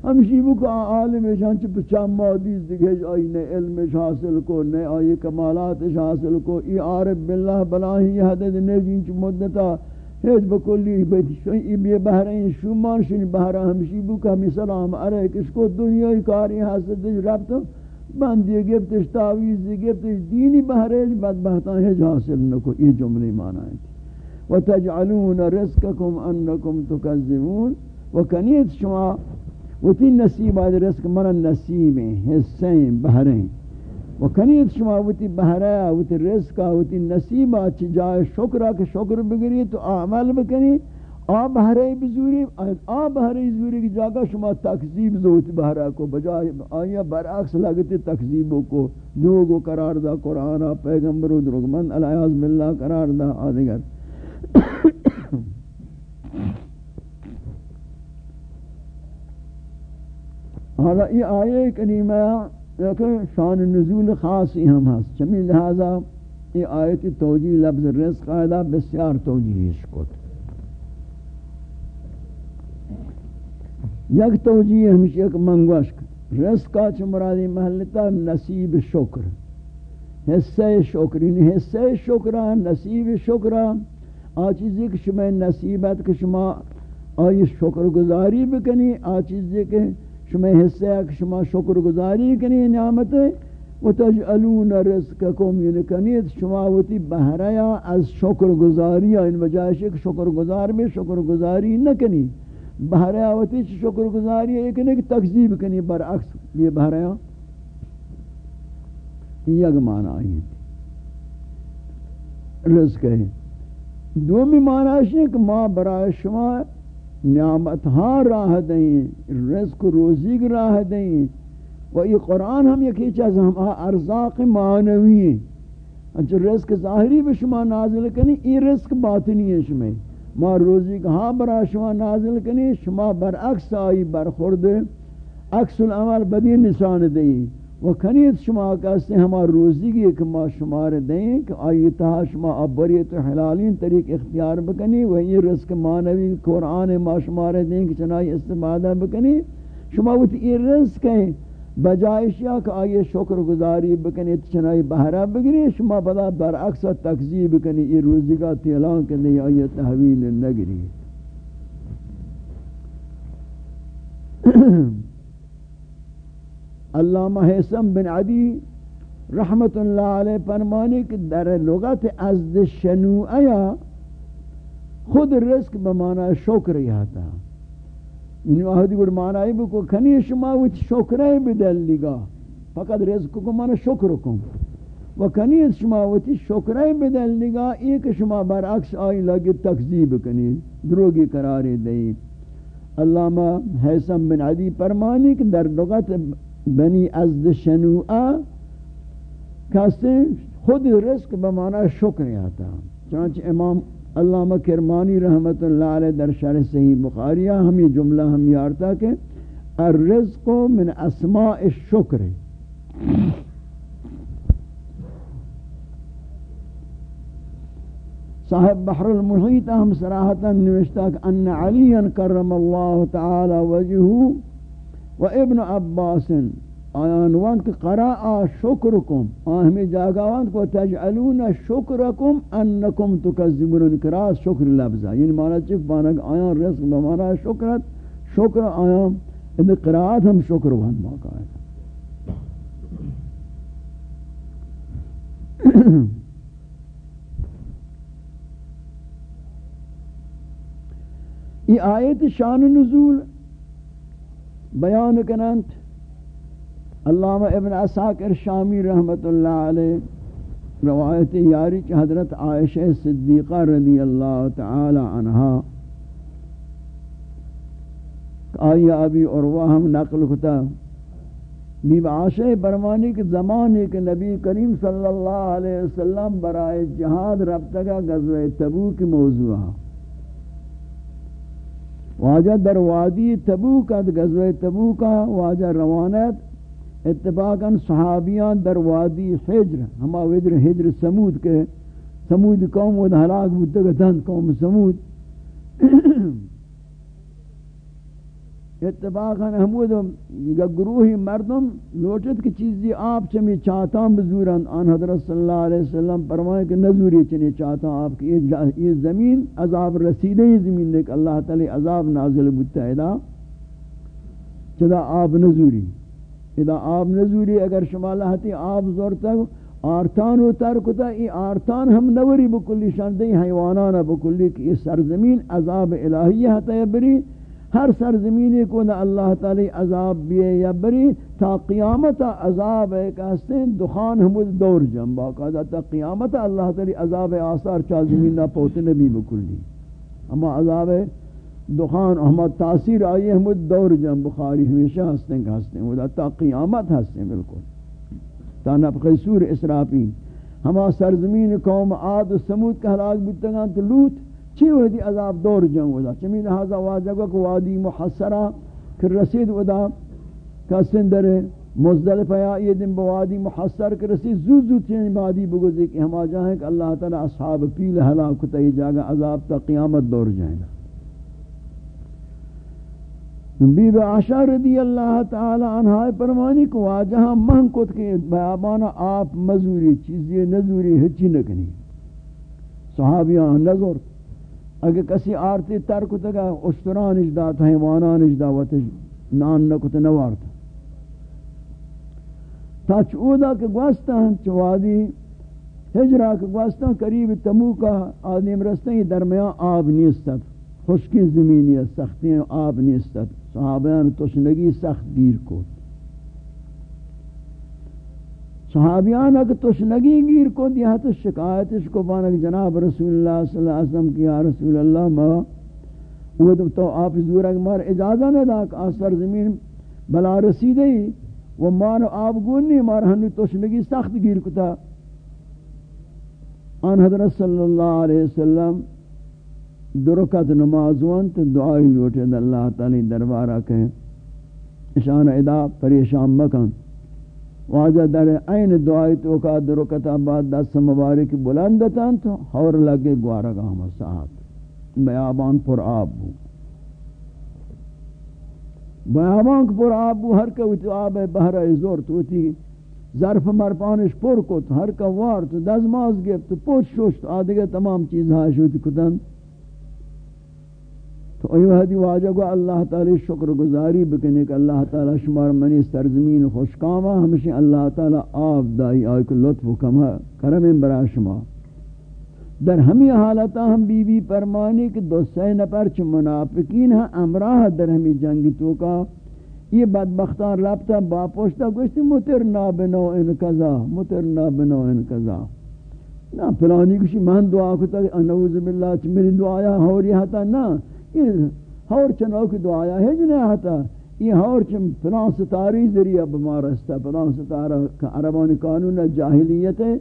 ہمشی بو کہ عالم شان چ پچام مادیز دیکھے آئی نے علم حاصل کو نے آئی کمالات حاصل کو، ای عارف باللہ بلاہی حدد نے جن چ مدتا، ہیچ بکلی بیت شوئی ای بے بہرین شومان شنی بہرا ہمشی بو کہ ہمی سلام ارے کس کو دنیای کاری حاصل دیج ربتا بندی گفتش تعویز گفتش دینی بہریج بدبختان ہیچ حاصل نکو یہ جملی معنی ہے وتجعلون رزقكم انکم تکذبون. وکنیت شما وتی نصیب آد رزق من نصیب ہیں حصے ہیں بہریں وکنیت شما وتی بہرہ وتی رزق وتی نصیب آچ جائے شکرہ کہ شکر بگری تو عمل بکنی. آب بہرے بزوری، آب بہرے زوری کی جگہ شما تکذیب زوت بہرہ کو، بجائے آیا برعکس لگتے تکذیبوں کو دوگو قرار دا قرآن، پیغمبر و درگمن علیہ باللہ قرار دا آدھگر حالا یہ آیے کریمہ لیکن شان نزول خاص ہی ہم ہست، چمی لہذا یہ آیت توجیہ، لفظ رزق قائدہ بسیار توجیہ شکت یک توجیہ ہمشہ ایک منگوش رزقا چھ مرادی محلتا نصیب شکر. حصہ شکر یعنی حصہ شکرہ نصیب شکرہ آ کہ شما نصیبت کہ شما آئی شکر گزاری بکنی، آ کہ شما حصہ کہ شما شکر گزاری کنی، نعمت وتجعلون رزقکم یعنی کنید شما وتی بہریا از شکر گزاری ان وجہ سے شکر گزار میں شکر گزاری نہ کنی بہریا وتی شکر گزاری ایک نے تکذیب کنی برعکس یہ بہریا یہ معنی ہے۔ رزق ہے دومی معنی ہے کہ ما برای شما نعمت ہاں راہ دیں، رزق روزی کی راہ دیں۔ و یہ قرآن ہم یکی چیز، ہم ہاں ارزاق معنوی ہیں۔ رزق ظاہری بھی شما نازل کنی یہ رزق باطنی ہے شما ما روزی کا ہاں برا شما نازل کنی، شما برعکس آئی برخورد عکس العمل بدی نشان دیں وہ کنیت شما کہتے ہیں ہما روزی کی ایک ما شمار دیں کہ آئی تہا شما ابریت و حلالین طریق اختیار بکنی وہی رزق مانوی قرآن ما شمار دیں کہ چنائی استفادہ بکنی. شما وہ تی رزق ہیں بجائشیا کہ آئی شکر گزاری بکنی، چنائی بہرہ بگری شما بدا برعکس تکذیب بکنی یہ روزی کا تیلان کنی آئی تحویل نگری۔ علامہ حسن بن عدی رحمت اللہ علیہ فرمانے کہ در لغت ازد شنوعیا خود رزق بمانا شکر یاتا۔ یعنی آہدی گوڑ معنی بکو، کنی شما وچ شکرے بدل لگا فقط رزق کو مانا شکر کن. و کنی شما وچ شکرے بدل لگا ایک شما برعکس آئی لگی تکذیب کنی، دروگی قرار دئی. علامہ حسن بن عدی فرمانی کہ در لغت بنی ازد شنوعہ کہتے خود رزق بمانا شکر آتا چنانچہ امام علامہ کرمانی رحمت اللہ علیہ در شرح صحیح بخاریہ ہم یہ جملہ ہم یارتا کہ الرزق من اسماء الشکر۔ صاحب بحر المحیط ہم صراحتا نوشتا کہ ان علی کرم اللہ تعالی وجہو و ابن عباس۔ آیان وانک قراء شکرکم آہمی جاگاوان کو تجعلون شکرکم انکم تکذبون انکراس شکر لفظا یعنی مانا چک بانک آیان رزق بمانا شکرت، شکر آیان یعنی ان قراءات ہم شکر وان موقع ہے یہ آیت شان نزول بیان کنند علامہ ابن اساکر شامی رحمت اللہ علیہ روایت یاری کہ حضرت عائشہ صدیقہ رضی اللہ تعالی عنہا آئی ابی عروہ ہم نقل کتا بی برمانی کے زمانے کے نبی کریم صلی اللہ علیہ وسلم برائے جہاد ربطہ غزوہ تبوک موضوع واجہ در وادی تبوک غزوہ تبوک واجہ روانت اتفاقاً صحابیان در وادی حجر، ہما ودر حجر سمود کے، سمود قوم ود ہلاک بودتا قوم سمود۔ اتفاقاً ہمود گروہی مردم لوٹت کی چیزی آپ چمی چاہتاں بزوران آن حضرت صلی اللہ علیہ وسلم فرمائے کہ نزوری چنی چاہتاں آپ کی۔ یہ زمین عذاب رسیدہ ہی زمین دیکھ اللہ تعالی عذاب نازل بودتا ہے چدا آپ نزوری۔ اذا آب نزوری اگر شما لہتی آب زورتا آرتان و ترکتا ای آرتان ہم نوری بکلی شاندی حیوانانا بکلی کہ یہ سرزمین عذاب الہی ہے بری، ہر سرزمینی کو نہ اللہ تعالی عذاب بیے یا بری، تا قیامت عذاب ایک ہستیں دخان ہم دور جم باقاعدہ تا قیامت اللہ تعالی عذاب آثار چا زمین نہ پوتے نبی بکلی۔ اما عذاب ہے دخان احمد تاثیر آئی احمد دور جن بخاری ہمیشہ ہستے ہیں ہستے ہیں تا قیامت ہستے ہیں بالکل تا نفق سور اسرافی ہما سرزمین قوم عاد و سمود کا حلاق بیتگان تو لوت چی وحدی عذاب دور جن ودا چمی لہذا واجگا کو وادی محسرہ کر رسید ودا کسن در مزدلفہ یا یہ دن بوادی محسر کر رسید زود زود چین بادی بگوزی کہ ہما جاہیں کہ اللہ تعالی اصحاب پیل حلاق کتا ہی جاگا عذاب تا قیامت دور جائیں بی بی عائشہ رضی اللہ تعالی عنہ فرمانی کو واجہ من کت کے بیابان آپ مزوری چیزی نزوری ہچی نکنی۔ صحابیان نظر۔ اگر کسی آرتی ترک تگا اشتران اجدا تھا، حیوانان اجدا وتش نان نکت نوارتا۔ تا چودا کہ گوستا ہم چوادی ہجرہ کہ گوستا قریب تمو کا آدم رستے درمیان آب نیستت۔ خشکی زمینی ہے سختی آب نیستت صحابیان تشنگی سخت گیر کو صحابیان اگر تشنگی گیر کو دیا تو شکایتش کو بانک جناب رسول اللہ صلی اللہ علیہ وسلم کی یا رسول اللہ ما وہ تو آپ زورا مار اجازہ نہ دا کہ آسر زمین بلا رسیدے وہ مار آب گونی مار ہنو تشنگی سخت گیر کتا آن حضرت صلی اللہ علیہ وسلم درکت نمازوان تو دعائی لوٹے دا اللہ تعالی دربارہ کہیں۔ اشان ادا پریشان مکن۔ واجہ در این دعائی تو کا درکت آباد دست مبارک بلندتاں تو حور لگے گوارگا ہم ساتھ بیابان پر آب بو بیابان پر آب بو ہر کوئی آب بہرہ زور تو تھی۔ ظرف مرپانش پر کت ہر کا وار تو دزماز گفت پوچھ شوشت آدھگے تمام چیز ہاں شوت کتن۔ تو ایو حدی واجہ کو اللہ تعالی شکر گزاری بکنے کہ اللہ تعالی شمار منی سرزمین خوشکاما ہمشہ اللہ تعالی آب دائی آئی کو لطف و کرم برا شما۔ در ہمی حالتا ہم بی بی پرمانی کہ دو سی نپر چھ منافقین ہیں، امراہ در ہمی جنگی تو کا۔ یہ بدبختان رابطہ باپوشتا گوشتی مترنا بنو ان کذا مترنا بنو ان نا پلانی کشی، من دعا کتا نعوذ باللہ چھ میری دعایا ہو رہی ہتا نا ہاں، یہ ہور چنوک دعایا ہے جنہیں آتا یہ ہور چن فلان ستاری ذریعہ بمار رستا فلان ستارہ عربان قانون جاہلیت ہے،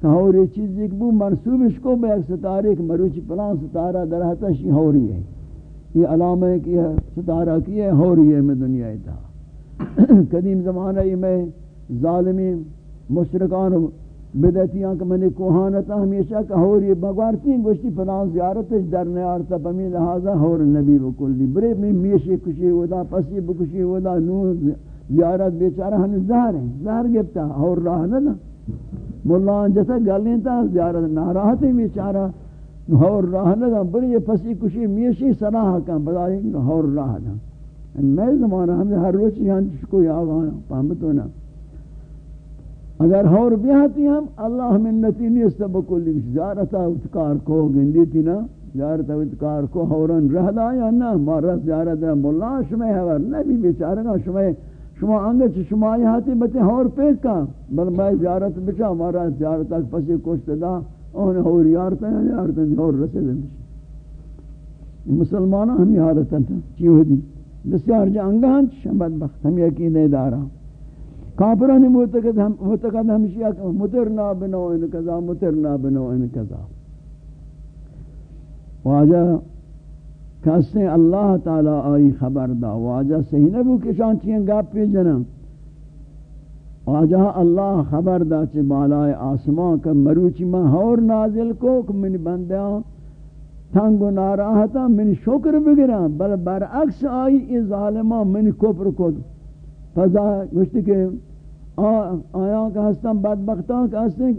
کہ ہور یہ چیز ایک بو منصوبش کو بے ایک ستارے، کہ مروچ فلان ستارہ در حتا شی ہوری ہے۔ یہ علامہ ہے کہ ستارہ کی ہے ہو رہی ہے میں دنیا تھا قدیم زمانہ میں ظالمی مشرکان بدعتیاں کہ میں نے کوہانتا ہمیشہ کہ ہو رہی بگوارتی گوشتی فلان زیارت در نیارتا پمی لہذا ہور نبی بکلی برے میں میشی کشی ہودا پسی بکشی ہودا نو زیارت بیچارہ ہن زہر ہیں زہر گفتا ہور راہ نہ مولان جیسا گلیں تا زیارت، ناراحت ہے بیچارہ۔ ہور راہ نہ بری یہ پسی کشی میشی سراہ کن بدائی ہور راہ نہ میں زمانہ ہم ہر روز یہاں کوئی آگاہ پہمتو نہ۔ اگر ہور بیاتی ہم اللہ منتی نہیں استبکلی زیارتا اتکار کو گندی تھی نا؟ زیارتا اتکار کو ہورن رہ دا یا نا؟ مارا زیارت رہ مولا شمع ہے نبی بیچارہ گا شمع شما آنگے چھ شما یہ ہاتی بچے ہور پیش کا۔ بل میں زیارت بچا مارا زیارت تک پسی کوشت دا۔ اوہ ہور یارتا ہے یارتا ہے ہور رسے دن مسلمانہ ہم یادتا تھا، چیو دی۔ بسیار جا انگاں شمبت بخت ہم یقین دارا۔ کافرانی معتقد ہم معتقد ہمشیا مترنا بنو ان کذا مترنا بنو ان کذا. واجہ کہتے اللہ تعالی آئی خبر دا. واجہ صحیح نبو کشان چیئے گاپ پی جنا واجہ اللہ خبر دا چی بالائے آسمان کا مروچی من ہور نازل کو کہ من بندیاں تنگ و ناراحتا من شکر بگرا بل برعکس آئی ای ظالمان من کفر کو فضا گوشتی کہ آیا کہ ہستن بدبختان کہ ہستن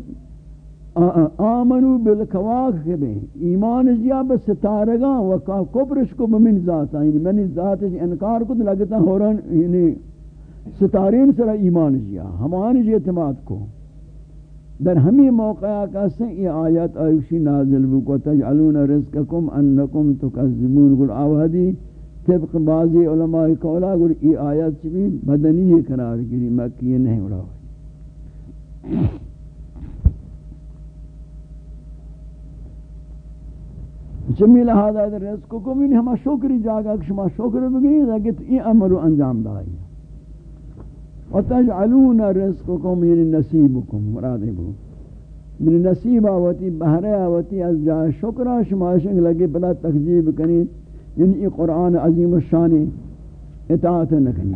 آمنو بالکواکب ایمان جیا بس ستارگاں و کفرش کو بمن ذات یعنی من ذات انکار کو لگتا ہورن یعنی ستارین سر ایمان جیا ہمان جی اعتماد کو۔ در ہمیں موقع کہتے ہیں یہ آیت آیوشی نازل بکو۔ تجعلون رزقکم انکم تکذبون۔ گل آوہدی طبق بعضی علماء کولا گر ای آیت چبی مدنی قرار گری مکی نہیں اڑا ہوئی جمی لہذا در رزق کو بھی یعنی ہما شکری جاگا کہ شما شکر بگری لیکن ای امر انجام دائی۔ و وتجعلون رزقکم یعنی نصیبکم مراد بو یعنی نصیب آوتی، بہرے آوتی، از جا شکرہ شما شنگ لگے بلا تکذیب کنید یعنی یہ قرآن عظیم الشان اطاعت نکنی.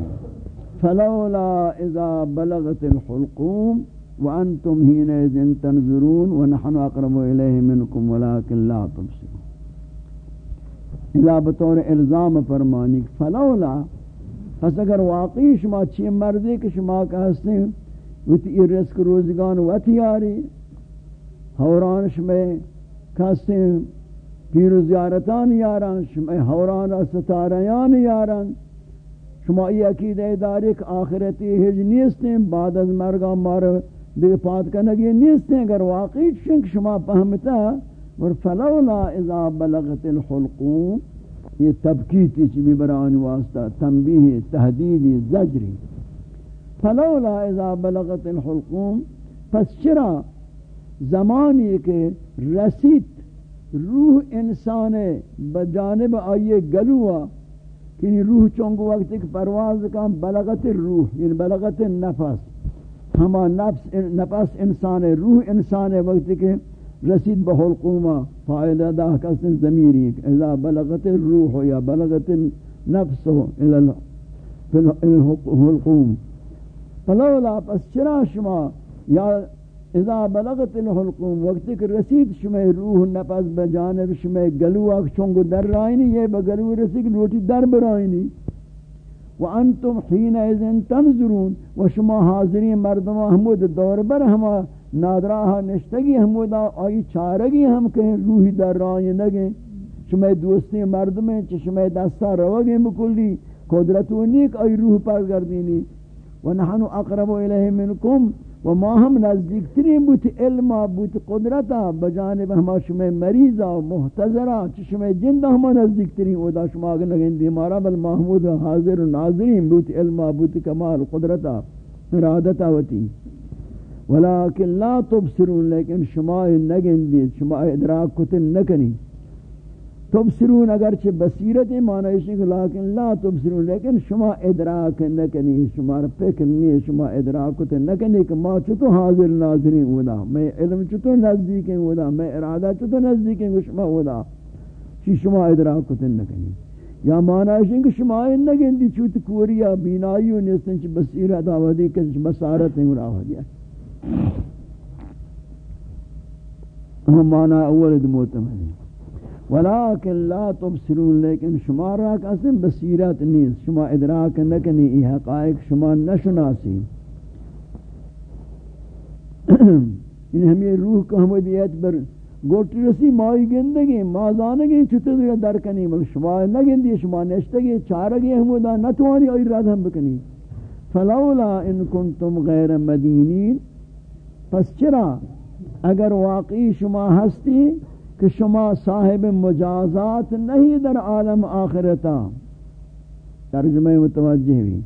فلولا اذا بلغت الحلقوم وانتم حينئذ تنظرون ونحن اقرب اليه منكم ولكن لا تبصرون. اذا بطور الزام فرمانی فلولا، پس اگر واقعی شما چی مردی کہ شما کہستے ہیں وتی رزق روزگان وتیاری حوران شما کہستے ہیں پیر و زیارتان یاران، شما حوران ستاریان یاران. شما ای عقیدہ داری آخرتی ہج نیستیں بعد از مرگا مار دیکھ پات کنگی نیستیں اگر واقعی شنک شما پہمتا ور فلولا اذا بلغت الحلقوم یہ تبکیتی چی بھی بران واسطہ تنبیہ تحدیدی زجری فلولا اذا بلغت الحلقوم پس چرا زمانی کے رسید روح انسان بجانب آئیے گلوا کہ روح چونگ وقت ایک پرواز کا بلغت روح یعنی بلغت نفس۔ ہما نفس نفس انسان روح انسان وقت کے رسید بحلقوما فائدہ دا کسن زمیری اذا بلغت الروح یا بلغت نفس الحلقوم۔ فلولا، پس چرا شما؟ یا اذا بلغت الحلقوم وقت کہ رسید، شمع روح نفس بجانب شمع گلو اک چونگو در رائنی یہ بگلو رسید، لوٹی در برائنی وانتم حین اذن تنظرون، و شما حاضرین مردم حمود دور بر ہما نادراہ نشتگی حمود آئی چارگی ہم کہیں روحی در رائن نگیں شما دوستی مردمیں چشمہ دستا روگیں بکلی. قدرت و نیک آئی روح پر گردینی و ونحن اقرب الیہ منکم. و ما ہم نزدیک ترین بوت علم بوت قدرتا بجانب ہما شما مریضا محتضرا شما جند ہما نزدیک ترین ودا شما اگر نگین دیمارا بل محمود حاضر ناظرین بوت علم بوت کمال قدرتا ارادتا وتی ولیکن لا تبصرون، لیکن شما نگین دید، شما ادراک کتن نکنی تبصرون اگرچہ بصیرت معنی ہے کہ لیکن لا تبصرون، لیکن شما ادراک نہ کنی شما فکر نہیں شما ادراک تے نہ کنی کہ ما چتو حاضر ناظرین ہونا میں علم چتو نزدیک ہونا میں ارادہ چتو نزدیک شما ہونا چی شما ادراک تے نہ کنی یا معنی ہے کہ شما نگن دی چوت کوریا بینائی و نیستن چی بصیرت آوادی کس بصارت ہیں اور آوادی ہے ہم معنی اول دی موتم ہے ولیکن لا تبصرون، لیکن شما را کسن بصیرت نیست. شما ادراک نکنی، ای حقائق شما نشناسی. یعنی ہمیں روح کو ہمیں دیت بر گوٹی رسی مائی گندگی ما زانگی چھتے دیا در کنی؟ مل شما نگندی، شما نشتگی، چارگی ہمیں دا نتوانی آئی راد ہم بکنی. فلولا ان کنتم غیر مدینین. پس چرا؟ اگر واقعی شما ہستی کہ شما صاحب مجازات نہیں در عالم آخرتا۔ ترجمہ متوجہ بھی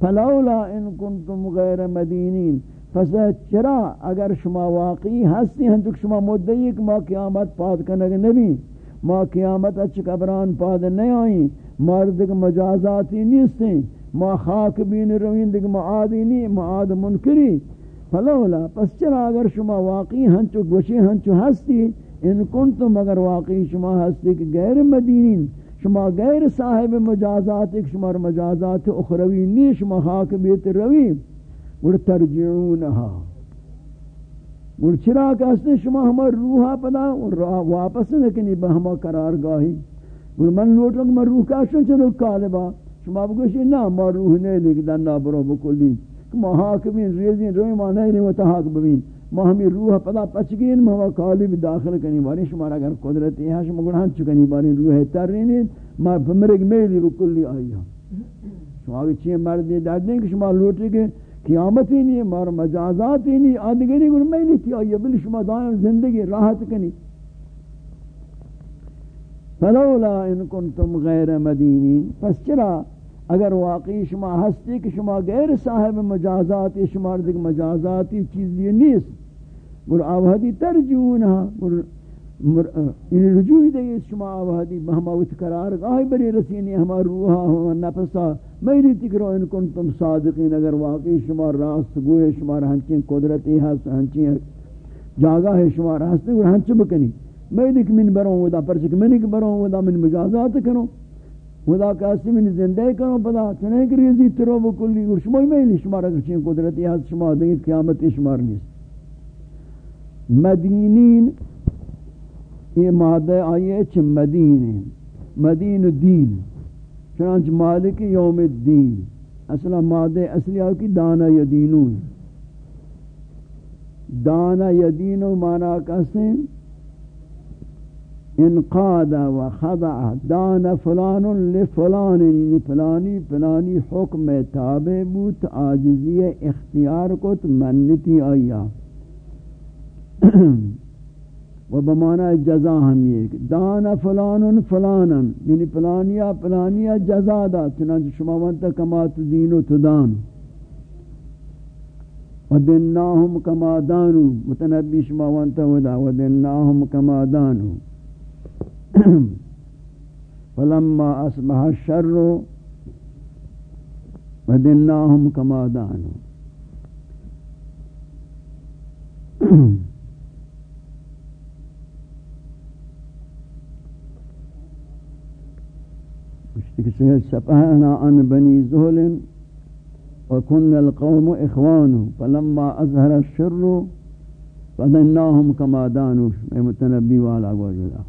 فلولا ان کنتم غیر مدینین۔ پس چرا اگر شما واقعی ہستی ہیں تو شما مدعی کہ ما قیامت پاد کنگ نبی۔ ما قیامت اچھ قبران پاد نہیں آئیں۔ مردک مجازاتی نیستیں۔ ما خاک بین روین دیکھ معادی نہیں معاد منکری۔ فلولا، پس چرا اگر شما واقعی ہنچو گوشی ہنچو ہستی۔ ان کنتم اگر واقعی شما ہستی کہ غیر مدینین، شما غیر صاحب مجازات ایک شما مجازات اخروی نی شما خاک بیت روی. گر ترجعونها. گر چرا کہتے شما ہمار روحا پدا واپس نکنی با ہما قرار گاہی گر من لوٹوں کہ من روح کاشن چنو کالبا. شما بگوشی نا ما روح نہیں لیکن دن برو بکلی. کہ ما حاکمین، ریزین، روی ما نہیں نہیں وطا ببین. ما ہمیں روح پدا پچگین، ما کالی بھی داخل کنی. باری شمارا اگر قدرتی ہے شما گناہن چکنی باری روح تر نہیں ما مرگ میلی بکلی آئی ہاں شما آگے چیئے مردی درد نہیں کہ شما لوٹی کہ قیامت ہی نہیں مار مجازات ہی نہیں آدگری گر میلی تھی آئی بلی شما دائم زندگی راحت کنی. فلولا ان کنتم غیر مدینین. پس چرا اگر واقعی شما ہستی کہ شما غیر صاحب مجازات شما دیکھ مجازاتی چیز یہ نیست۔ گر آوہدی ترجونها گر ان رجوعی دے شما آوہدی بہما وچ قرار گاہی بری رسینی ہما روحا، ہما نفسا۔ میری تکرو ان کنتم صادقین، اگر واقعی شما راست گوئے، شما ہنچین قدرتی ہست، ہنچین جاگا ہے شما راست گر ہنچ بکنی۔ میں دیکھ من بروں ودا پرچک منی کہ بروں ودا، من مجازات کروں ودا کاسی من زندہ کروں پدا چنہیں کہ ریزی ترو بکلی گر شما میں شما رکھچین قدرتی ہست شما دیکھ قیامت شمار نیست۔ مدینین، یہ مادہ آئیے چھ مدین ہے مدین دین چنانچہ مالک یوم الدین۔ اصلا مادہ اصلی آئی کی دانا یدینو دانا یدینو مانا کسیں انقاد و خضع دان فلان لفلان یعنی فلانی فلانی حکم تابع بوت آجزی اختیار کت، منتی آیا۔ و بمانا جزا ہم یہ دان فلان فلانا یعنی فلانیا فلانیا جزا دا چنانچہ شما وانتا کما تدین تدان و دنناہم کما دانو، متنبی شما وانتا ودا، و دنناہم کما دانو۔ فلما أصبح الشر و دنناہم کما دانو سفهنا عن بني زهل وكنا القوم إخوانه فلما أظهر الشر فدناهم كما دانوا متنبي والا وجدا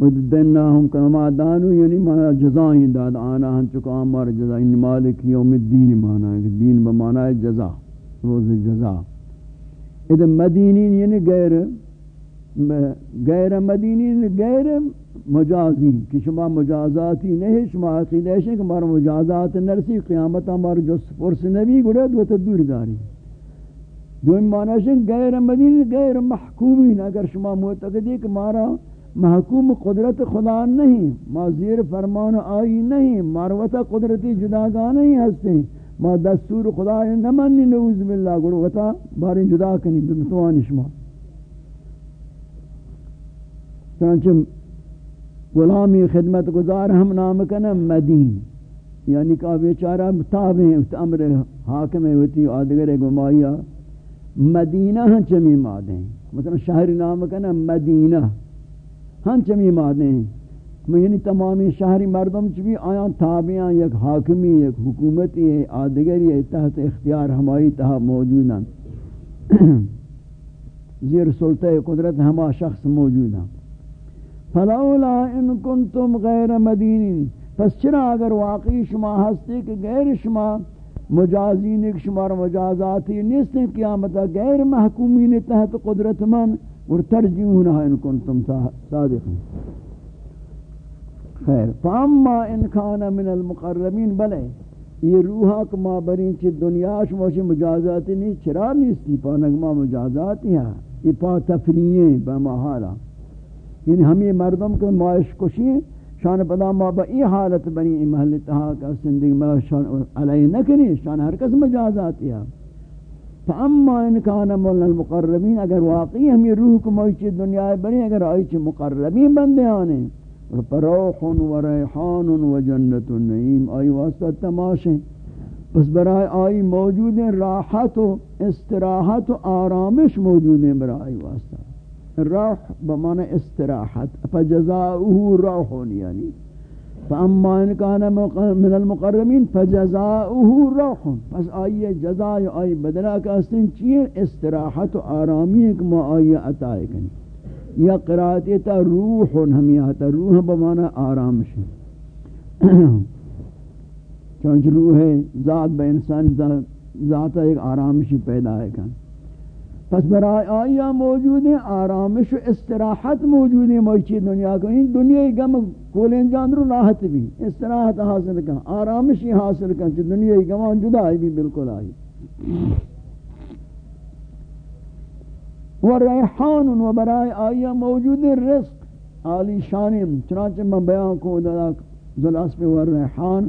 ودناهم كما دانوا يعني یعنی ما جزائیں داد، آنا ہن چکا ہمارا جزا ان یعنی مالک یوم الدین مانا ہے، دین بمانا ہے جزا، روز جزا۔ ادھر مدینین یعنی غیر غیر مدینین، غیر مجازی کہ شما مجازاتی نہیں، شما عقیدہ ہے کہ ہمارا مجازات نرسی، قیامت ہمارا جو سپرس نبی گڑے دو تو دور داری۔ دو معنی ہے غیر مدین، غیر محکومین، اگر شما معتقد ہے کہ ہمارا محکوم قدرت خدا نہیں، ما زیر فرمان آئی نہیں ماروتا قدرتی جداگاہ نہیں ہستے ما دستور خدا نہ منی نعوذ باللہ، گڑو وتا بارین جدا کنی بمتوان شما۔ چنانچہ غلامی خدمت گزار ہم نام کنا مدین۔ یعنی کہ بیچارہ تابع امر حاکم ہے ہوتی آدگر گمایا۔ مدینہ ہن چمی مادیں مثلا مطلب شہر نام کنا مدینہ۔ ہن چمی مادیں یعنی تمامی شہری مردم چ بھی آیا تابعیاں، یک حاکمی، یک حکومتی ہے آدگری ہے تحت اختیار ہماری تہا موجود ہیں۔ زیر سلطہ قدرت ہما شخص موجود ہیں۔ فلولا ان کنتم غیر مدینین پس چرا اگر واقعی شما ہستے کہ غیر شما مجازین ایک شمار مجازاتی نیستیں قیامتا غیر محکومین تحت قدرت من اور ترجیحونہ ان کنتم صادقین۔ خیر، فاما ان کان من المقربین، بلے، یہ روحا کما برین چی دنیا شموشی مجازاتی نہیں چرا نیستی؟ پا نگما مجازاتی ہے یہ پا تفریئیں بمحالا یعنی ہم یہ مردم کو معاش کشی شان پدا ما با ای حالت بنی، ای محل تہا کا زندگی میں شان علیہ نکنی، شان ہر کس مجازاتی ہے فاما ان کان من المقربین اگر واقعی ہم یہ روح کو معاش دنیا بنی، اگر آئی چی مقربین بندے آنے پروخ و ریحان و جنت النعیم آئی واسطہ تماشیں پس برای آئی موجود ہیں، راحت و استراحت و آرامش موجود ہیں برای واسطہ۔ راح بمعنی استراحت فجزاؤه راح یعنی فاما ان کان من المقرمین فجزاؤه راح پس آئی جزای آئی بدلا کا استن چیئے؟ استراحت و آرامی کہ ما آئی عطائے کنی یا قرآت تا روح ہم آتا روح بمانا آرام شی چونچ روح ہے، ذات با انسان، ذات ایک آرام آرامشی پیدا ہے کن پس برای آیا موجود ہیں، آرامش و استراحت موجود ہیں موچی دنیا کو۔ ان دنیا ہی گم کولین جاندرو راحت بھی۔ استراحت حاصل کن آرامشی حاصل کن چی دنیا ہی گمان جدا بھی بالکل آئی۔ و ریحان و برای آیا موجود رزق، عالی شانیم۔ چنانچہ میں بیان کو دلاک ذلاس پہ و ریحان۔